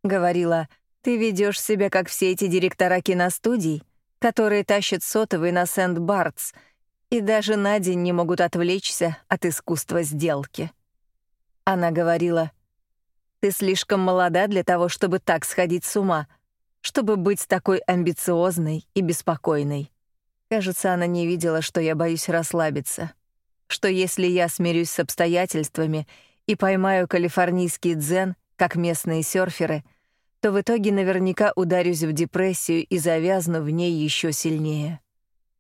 Говорила, «Ты ведешь себя, как все эти директора киностудий, которые тащат сотовый на Сент-Бартс», и даже на день не могут отвлечься от искусства сделки. Она говорила, «Ты слишком молода для того, чтобы так сходить с ума, чтобы быть такой амбициозной и беспокойной». Кажется, она не видела, что я боюсь расслабиться, что если я смирюсь с обстоятельствами и поймаю калифорнийский дзен, как местные серферы, то в итоге наверняка ударюсь в депрессию и завязну в ней еще сильнее,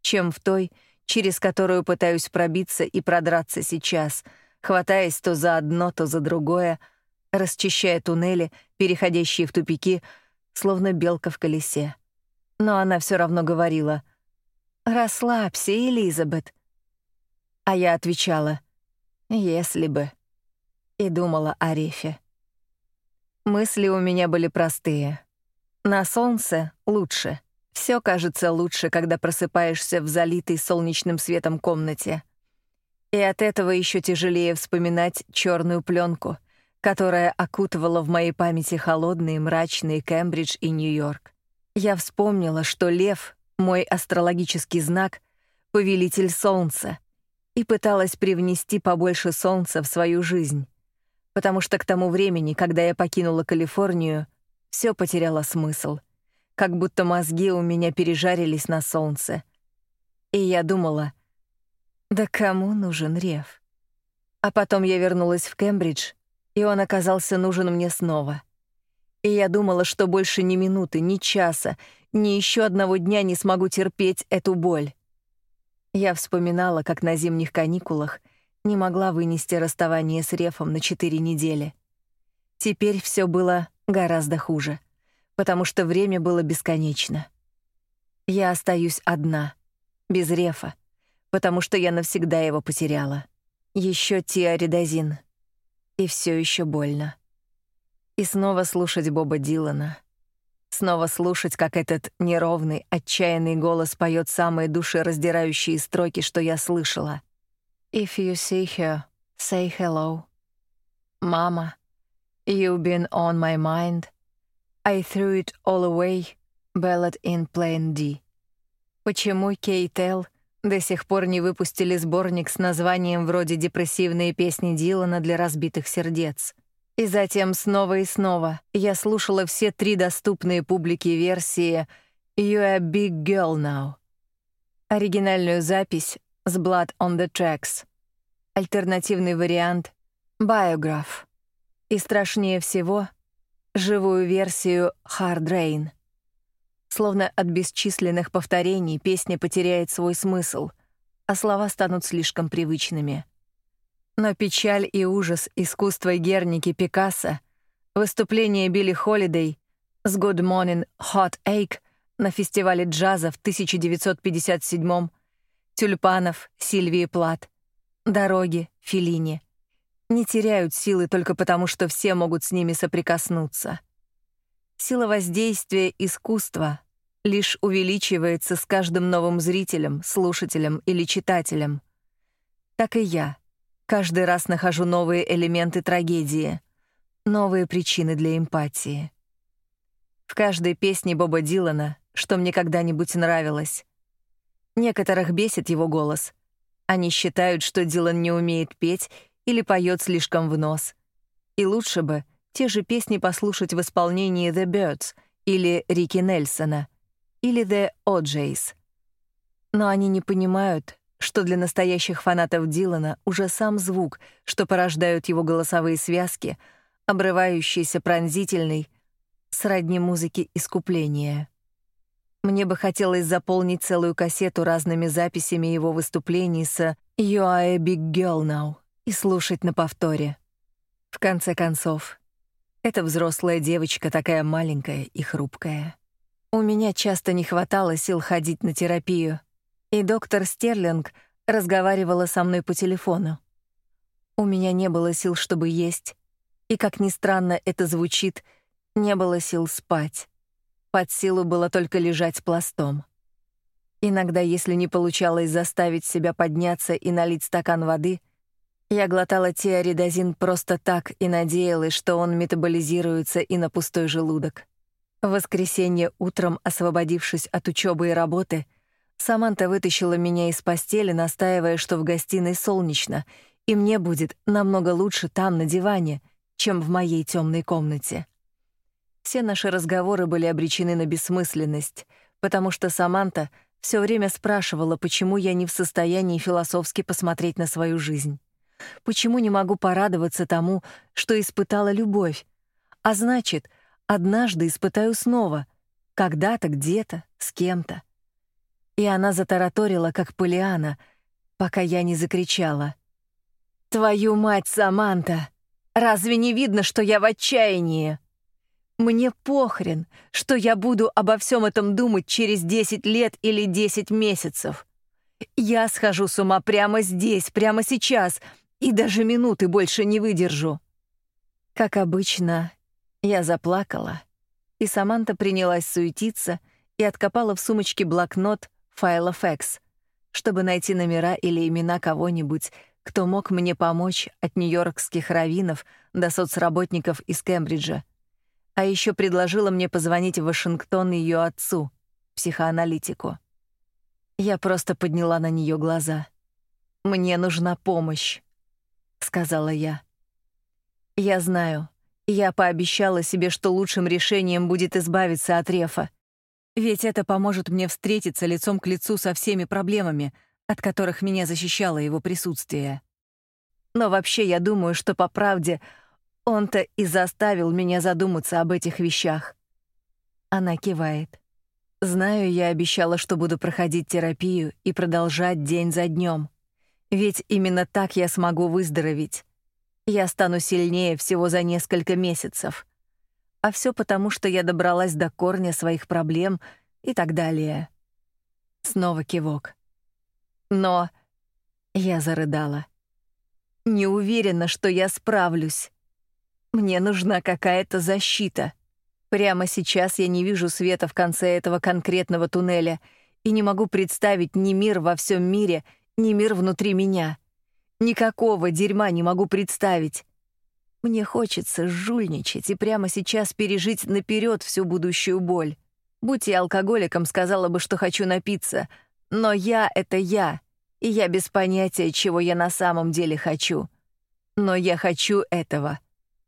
чем в той, через которую пытаюсь пробиться и продраться сейчас, хватаясь то за одно, то за другое, расчищая туннели, переходящие в тупики, словно белка в колесе. Но она все равно говорила «Расслабься, Элизабет». А я отвечала «Если бы» и думала о Рефе. Мысли у меня были простые. На солнце лучше — все кажется лучше, когда просыпаешься в залитой солнечным светом комнате. И от этого еще тяжелее вспоминать черную пленку, которая окутывала в моей памяти холодные, мрачные Кембридж и Нью-Йорк. Я вспомнила, что лев — мой астрологический знак, повелитель солнца, и пыталась привнести побольше солнца в свою жизнь, потому что к тому времени, когда я покинула Калифорнию, все потеряло смысл — как будто мозги у меня пережарились на солнце. И я думала, да кому нужен рев? А потом я вернулась в Кембридж, и он оказался нужен мне снова. И я думала, что больше ни минуты, ни часа, ни еще одного дня не смогу терпеть эту боль. Я вспоминала, как на зимних каникулах не могла вынести расставание с Рефом на четыре недели. Теперь все было гораздо хуже потому что время было бесконечно. Я остаюсь одна, без рефа, потому что я навсегда его потеряла. Еще тиаридозин. И все еще больно. И снова слушать Боба Дилана. Снова слушать, как этот неровный, отчаянный голос поет самые душераздирающие строки, что я слышала. If you see her, say hello. Mama, you've been on my mind. I threw it all away, ballad in plain D. Почему Кейтел до сих пор не выпустили сборник с названием вроде «Депрессивные песни Дилана для разбитых сердец»? И затем снова и снова я слушала все три доступные публике версии «You're a big girl now». Оригинальную запись с «Blood on the Tracks», альтернативный вариант «Biograph» и, страшнее всего, живую версию «Hard Rain». Словно от бесчисленных повторений песня потеряет свой смысл, а слова станут слишком привычными. Но печаль и ужас искусства Герники Пикассо, выступление Билли Холидей с Good Morning Hot Ache на фестивале джаза в 1957 Тюльпанов Сильвии Плат, Дороги Филини не теряют силы только потому, что все могут с ними соприкоснуться. Сила воздействия искусства лишь увеличивается с каждым новым зрителем, слушателем или читателем. Так и я каждый раз нахожу новые элементы трагедии, новые причины для эмпатии. В каждой песне Боба Дилана, что мне когда-нибудь нравилось. Некоторых бесит его голос. Они считают, что Дилан не умеет петь или поет слишком в нос. И лучше бы те же песни послушать в исполнении The Birds или Рики Нельсона или The O'Jays. Но они не понимают, что для настоящих фанатов Дилана уже сам звук, что порождают его голосовые связки, обрывающийся пронзительный, сродни музыке искупления. Мне бы хотелось заполнить целую кассету разными записями его выступлений с «You are a big girl now» и слушать на повторе. В конце концов, эта взрослая девочка такая маленькая и хрупкая. У меня часто не хватало сил ходить на терапию, и доктор Стерлинг разговаривала со мной по телефону. У меня не было сил, чтобы есть, и, как ни странно это звучит, не было сил спать. Под силу было только лежать пластом. Иногда, если не получалось заставить себя подняться и налить стакан воды, я глотала тиаридозин просто так и надеялась, что он метаболизируется и на пустой желудок. В воскресенье утром, освободившись от учебы и работы, Саманта вытащила меня из постели, настаивая, что в гостиной солнечно, и мне будет намного лучше там, на диване, чем в моей темной комнате. Все наши разговоры были обречены на бессмысленность, потому что Саманта все время спрашивала, почему я не в состоянии философски посмотреть на свою жизнь. Почему не могу порадоваться тому, что испытала любовь? А значит, однажды испытаю снова, когда-то, где-то, с кем-то. И она затараторила, как Полиана, пока я не закричала. «Твою мать, Саманта! Разве не видно, что я в отчаянии?» Мне похрен, что я буду обо всем этом думать через 10 лет или 10 месяцев. Я схожу с ума прямо здесь, прямо сейчас, и даже минуты больше не выдержу. Как обычно, я заплакала, и Саманта принялась суетиться и откопала в сумочке блокнот файлов X, чтобы найти номера или имена кого-нибудь, кто мог мне помочь от нью-йоркских раввинов до соцработников из Кембриджа. А еще предложила мне позвонить в Вашингтон ее отцу, психоаналитику. Я просто подняла на нее глаза. «Мне нужна помощь», — сказала я. «Я знаю, я пообещала себе, что лучшим решением будет избавиться от Рефа, ведь это поможет мне встретиться лицом к лицу со всеми проблемами, от которых меня защищало его присутствие. Но вообще я думаю, что по правде он-то и заставил меня задуматься об этих вещах. Она кивает. Знаю, я обещала, что буду проходить терапию и продолжать день за днем. Ведь именно так я смогу выздороветь. Я стану сильнее всего за несколько месяцев. А все потому, что я добралась до корня своих проблем и так далее. Снова кивок. Но я зарыдала. Не уверена, что я справлюсь. Мне нужна какая-то защита. Прямо сейчас я не вижу света в конце этого конкретного туннеля и не могу представить ни мир во всем мире, ни мир внутри меня. Никакого дерьма не могу представить. Мне хочется жульничать и прямо сейчас пережить наперед всю будущую боль. Будь я алкоголиком, сказала бы, что хочу напиться. Но я — это я, и я без понятия, чего я на самом деле хочу. Но я хочу этого.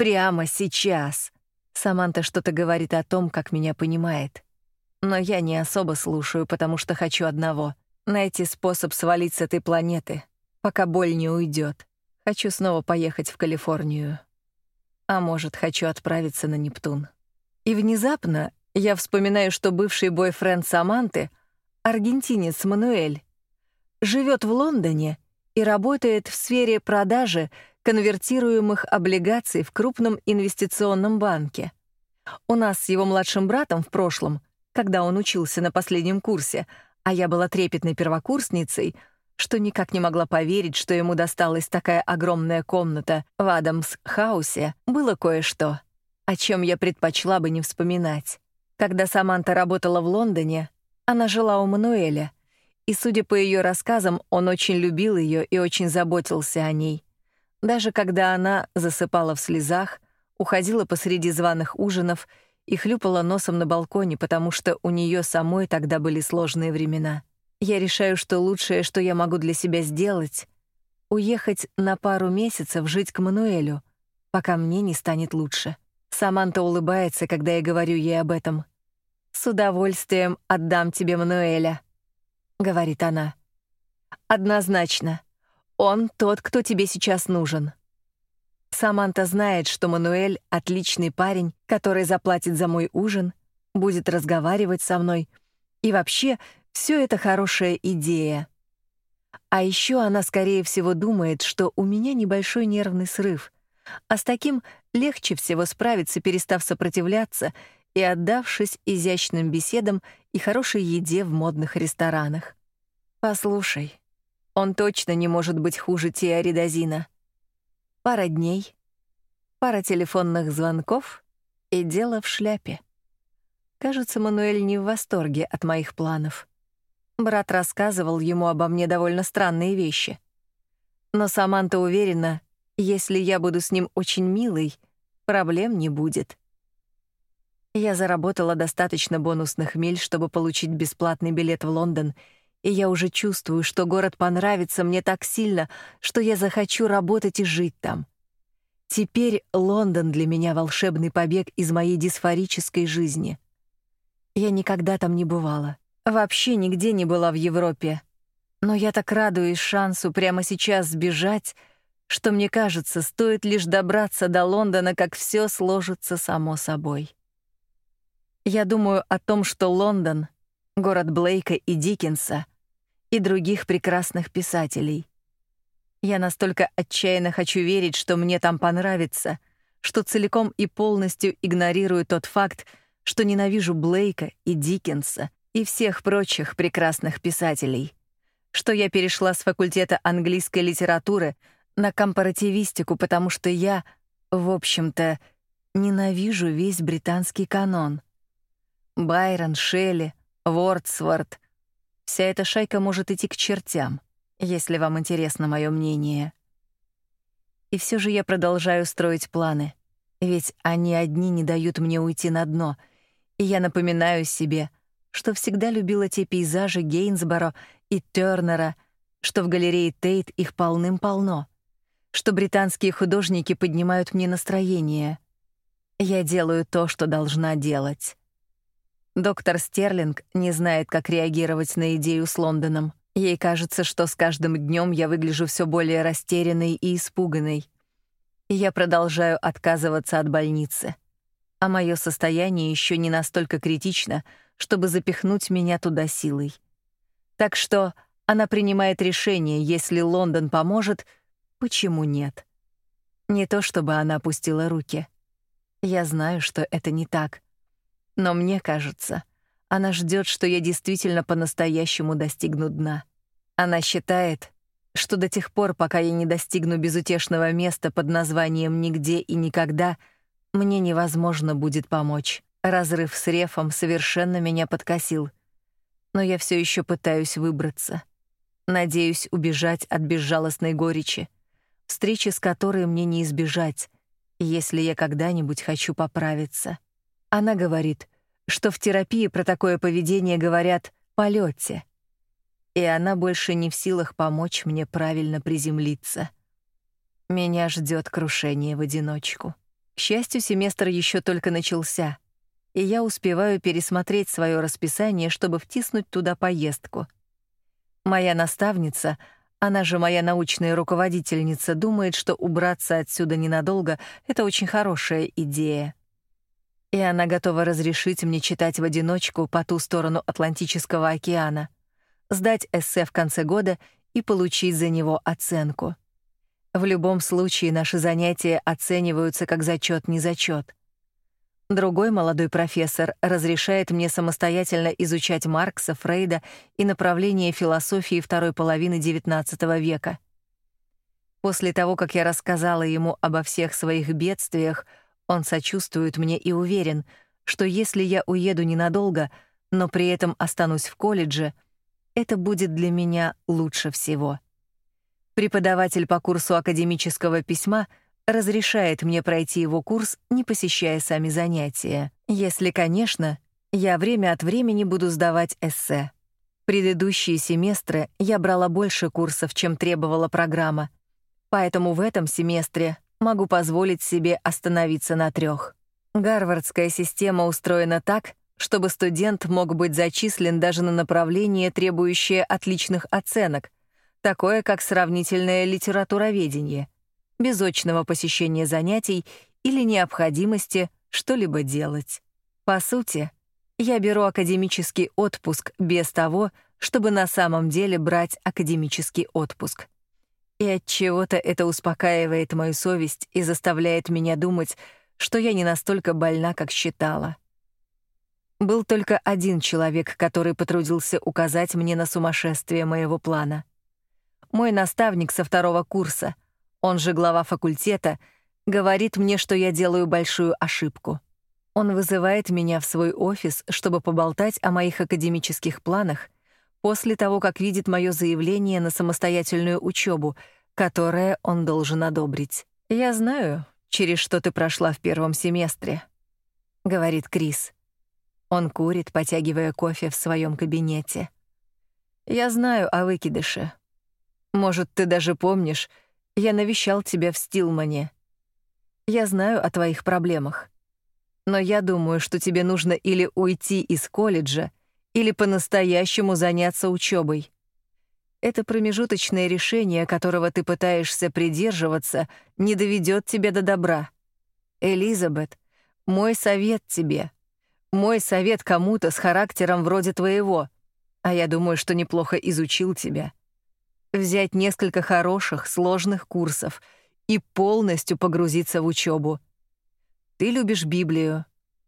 Прямо сейчас. Саманта что-то говорит о том, как меня понимает. Но я не особо слушаю, потому что хочу одного — найти способ свалить с этой планеты, пока боль не уйдет. Хочу снова поехать в Калифорнию. А может, хочу отправиться на Нептун. И внезапно я вспоминаю, что бывший бойфренд Саманты, аргентинец Мануэль, живет в Лондоне и работает в сфере продажи конвертируемых облигаций в крупном инвестиционном банке. У нас с его младшим братом в прошлом, когда он учился на последнем курсе, а я была трепетной первокурсницей, что никак не могла поверить, что ему досталась такая огромная комната в Адамс-хаусе, было кое-что, о чем я предпочла бы не вспоминать. Когда Саманта работала в Лондоне, она жила у Мануэля, и, судя по ее рассказам, он очень любил ее и очень заботился о ней. Даже когда она засыпала в слезах, уходила посреди званых ужинов и хлюпала носом на балконе, потому что у нее самой тогда были сложные времена. Я решаю, что лучшее, что я могу для себя сделать, уехать на пару месяцев жить к Мануэлю, пока мне не станет лучше. Саманта улыбается, когда я говорю ей об этом. С удовольствием отдам тебе Мануэля, говорит она. Однозначно. Он тот, кто тебе сейчас нужен. Саманта знает, что Мануэль отличный парень, который заплатит за мой ужин, будет разговаривать со мной. И вообще, все это хорошая идея. А еще она скорее всего думает, что у меня небольшой нервный срыв. А с таким легче всего справиться, перестав сопротивляться и отдавшись изящным беседам и хорошей еде в модных ресторанах. Послушай, он точно не может быть хуже тиаридозина. Пара дней, пара телефонных звонков и дело в шляпе. Кажется, Мануэль не в восторге от моих планов. Брат рассказывал ему обо мне довольно странные вещи. Но Саманта уверена, если я буду с ним очень милой, проблем не будет. Я заработала достаточно бонусных миль, чтобы получить бесплатный билет в Лондон — и я уже чувствую, что город понравится мне так сильно, что я захочу работать и жить там. Теперь Лондон для меня волшебный побег из моей дисфорической жизни. Я никогда там не бывала. Вообще нигде не была в Европе. Но я так радуюсь шансу прямо сейчас сбежать, что мне кажется, стоит лишь добраться до Лондона, как все сложится само собой. Я думаю о том, что Лондон — город Блейка и Диккенса — и других прекрасных писателей. Я настолько отчаянно хочу верить, что мне там понравится, что целиком и полностью игнорирую тот факт, что ненавижу Блейка и Диккенса и всех прочих прекрасных писателей, что я перешла с факультета английской литературы на компаративистику, потому что я, в общем-то, ненавижу весь британский канон. Байрон, Шелли, Вордсворт, Вся эта шайка может идти к чертям, если вам интересно мое мнение. И все же я продолжаю строить планы, ведь они одни не дают мне уйти на дно, и я напоминаю себе, что всегда любила те пейзажи Гейнсборо и Тёрнера, что в галерее Тейт их полным-полно, что британские художники поднимают мне настроение. Я делаю то, что должна делать. Доктор Стерлинг не знает, как реагировать на идею с Лондоном. Ей кажется, что с каждым днем я выгляжу все более растерянной и испуганной. И я продолжаю отказываться от больницы. А мое состояние еще не настолько критично, чтобы запихнуть меня туда силой. Так что она принимает решение, если Лондон поможет, почему нет? Не то чтобы она опустила руки. Я знаю, что это не так. Но мне кажется, она ждет, что я действительно по-настоящему достигну дна. Она считает, что до тех пор, пока я не достигну безутешного места под названием «Нигде и никогда», мне невозможно будет помочь. Разрыв с Рефом совершенно меня подкосил. Но я все еще пытаюсь выбраться. Надеюсь убежать от безжалостной горечи, встречи с которой мне не избежать, если я когда-нибудь хочу поправиться. Она говорит, что в терапии про такое поведение говорят полете, и она больше не в силах помочь мне правильно приземлиться. Меня ждет крушение в одиночку. К счастью, семестр еще только начался, и я успеваю пересмотреть свое расписание, чтобы втиснуть туда поездку. Моя наставница, она же моя научная руководительница, думает, что убраться отсюда ненадолго — это очень хорошая идея. И она готова разрешить мне читать в одиночку по ту сторону Атлантического океана, сдать эссе в конце года и получить за него оценку. В любом случае наши занятия оцениваются как зачет не зачет. Другой молодой профессор разрешает мне самостоятельно изучать Маркса, Фрейда и направления философии второй половины XIX века. После того, как я рассказала ему обо всех своих бедствиях, он сочувствует мне и уверен, что если я уеду ненадолго, но при этом останусь в колледже, это будет для меня лучше всего. Преподаватель по курсу академического письма разрешает мне пройти его курс, не посещая сами занятия. Если, конечно, я время от времени буду сдавать эссе. Предыдущие семестры я брала больше курсов, чем требовала программа. Поэтому в этом семестре могу позволить себе остановиться на трех. Гарвардская система устроена так, чтобы студент мог быть зачислен даже на направление, требующее отличных оценок, такое как сравнительное литературоведение, без очного посещения занятий или необходимости что-либо делать. По сути, я беру академический отпуск без того, чтобы на самом деле брать академический отпуск. И от чего-то это успокаивает мою совесть и заставляет меня думать, что я не настолько больна, как считала. Был только один человек, который потрудился указать мне на сумасшествие моего плана — мой наставник со второго курса, он же глава факультета, говорит мне, что я делаю большую ошибку. Он вызывает меня в свой офис, чтобы поболтать о моих академических планах после того, как видит мое заявление на самостоятельную учебу, которое он должен одобрить. «Я знаю, через что ты прошла в первом семестре», — говорит Крис. Он курит, потягивая кофе в своем кабинете. «Я знаю о выкидыше. Может, ты даже помнишь, я навещал тебя в Стилмане. Я знаю о твоих проблемах. Но я думаю, что тебе нужно или уйти из колледжа, или по-настоящему заняться учебой. Это промежуточное решение, которого ты пытаешься придерживаться, не доведет тебя до добра. Элизабет, мой совет тебе. Мой совет кому-то с характером вроде твоего. А я думаю, что неплохо изучил тебя взять несколько хороших, сложных курсов и полностью погрузиться в учебу. Ты любишь Библию.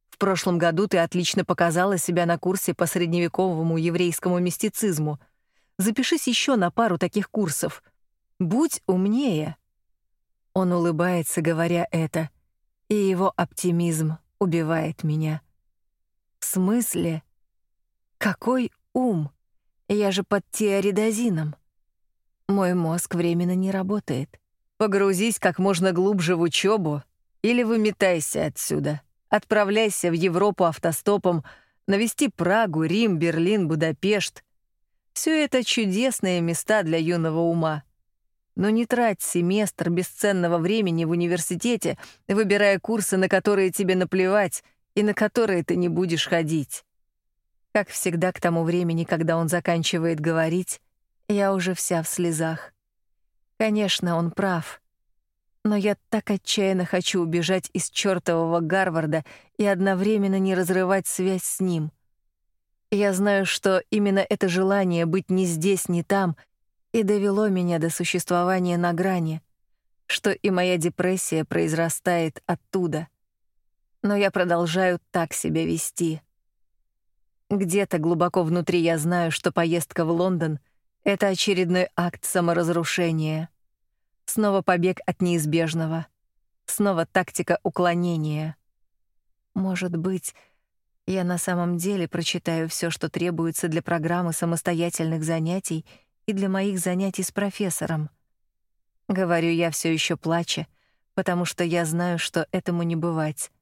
В прошлом году ты отлично показала себя на курсе по средневековому еврейскому мистицизму. Запишись еще на пару таких курсов. Будь умнее. Он улыбается, говоря это, и его оптимизм убивает меня. В смысле? Какой ум? Я же под тиаридозином. Мой мозг временно не работает. Погрузись как можно глубже в учебу или выметайся отсюда. Отправляйся в Европу автостопом, навести Прагу, Рим, Берлин, Будапешт. Все это чудесные места для юного ума. Но не трать семестр бесценного времени в университете, выбирая курсы, на которые тебе наплевать и на которые ты не будешь ходить. Как всегда к тому времени, когда он заканчивает говорить, я уже вся в слезах. Конечно, он прав. Но я так отчаянно хочу убежать из чёртового Гарварда и одновременно не разрывать связь с ним. Я знаю, что именно это желание быть ни здесь, ни там и довело меня до существования на грани, что и моя депрессия произрастает оттуда. Но я продолжаю так себя вести. Где-то глубоко внутри я знаю, что поездка в Лондон — это очередной акт саморазрушения. Снова побег от неизбежного. Снова тактика уклонения. Может быть, я на самом деле прочитаю все, что требуется для программы самостоятельных занятий и для моих занятий с профессором. Говорю я все еще плача, потому что я знаю, что этому не бывать.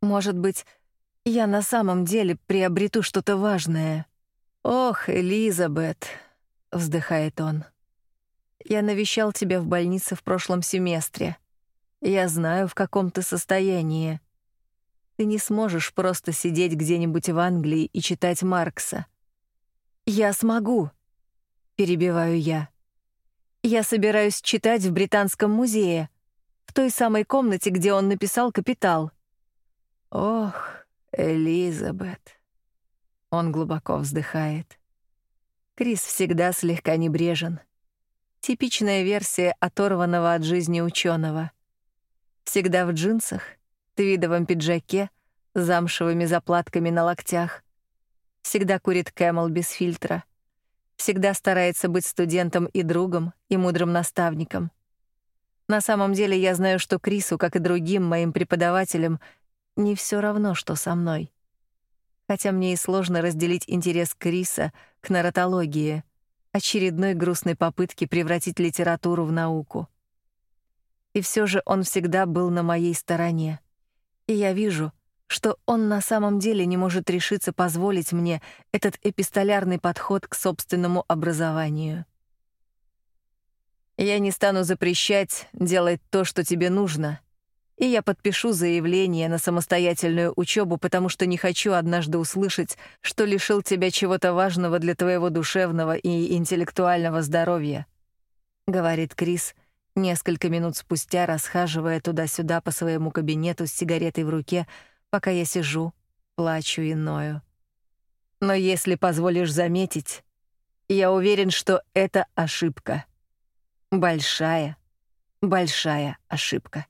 Может быть, я на самом деле приобрету что-то важное. Ох, Элизабет, вздыхает он. Я навещал тебя в больнице в прошлом семестре. Я знаю, в каком ты состоянии. Ты не сможешь просто сидеть где-нибудь в Англии и читать Маркса. Я смогу, перебиваю я. Я собираюсь читать в Британском музее, в той самой комнате, где он написал «Капитал». Ох, Элизабет. Он глубоко вздыхает. Крис всегда слегка небрежен. Типичная версия оторванного от жизни ученого. Всегда в джинсах, твидовом пиджаке, замшевыми заплатками на локтях. Всегда курит Camel без фильтра. Всегда старается быть студентом и другом, и мудрым наставником. На самом деле я знаю, что Крису, как и другим моим преподавателям, не все равно, что со мной. Хотя мне и сложно разделить интерес Криса к нарратологии, очередной грустной попытке превратить литературу в науку. И все же он всегда был на моей стороне. И я вижу, что он на самом деле не может решиться позволить мне этот эпистолярный подход к собственному образованию. Я не стану запрещать делать то, что тебе нужно, и я подпишу заявление на самостоятельную учебу, потому что не хочу однажды услышать, что лишил тебя чего-то важного для твоего душевного и интеллектуального здоровья, говорит Крис, несколько минут спустя расхаживая туда-сюда по своему кабинету с сигаретой в руке, пока я сижу, плачу и ною. Но если позволишь заметить, я уверен, что это ошибка. Большая, большая ошибка.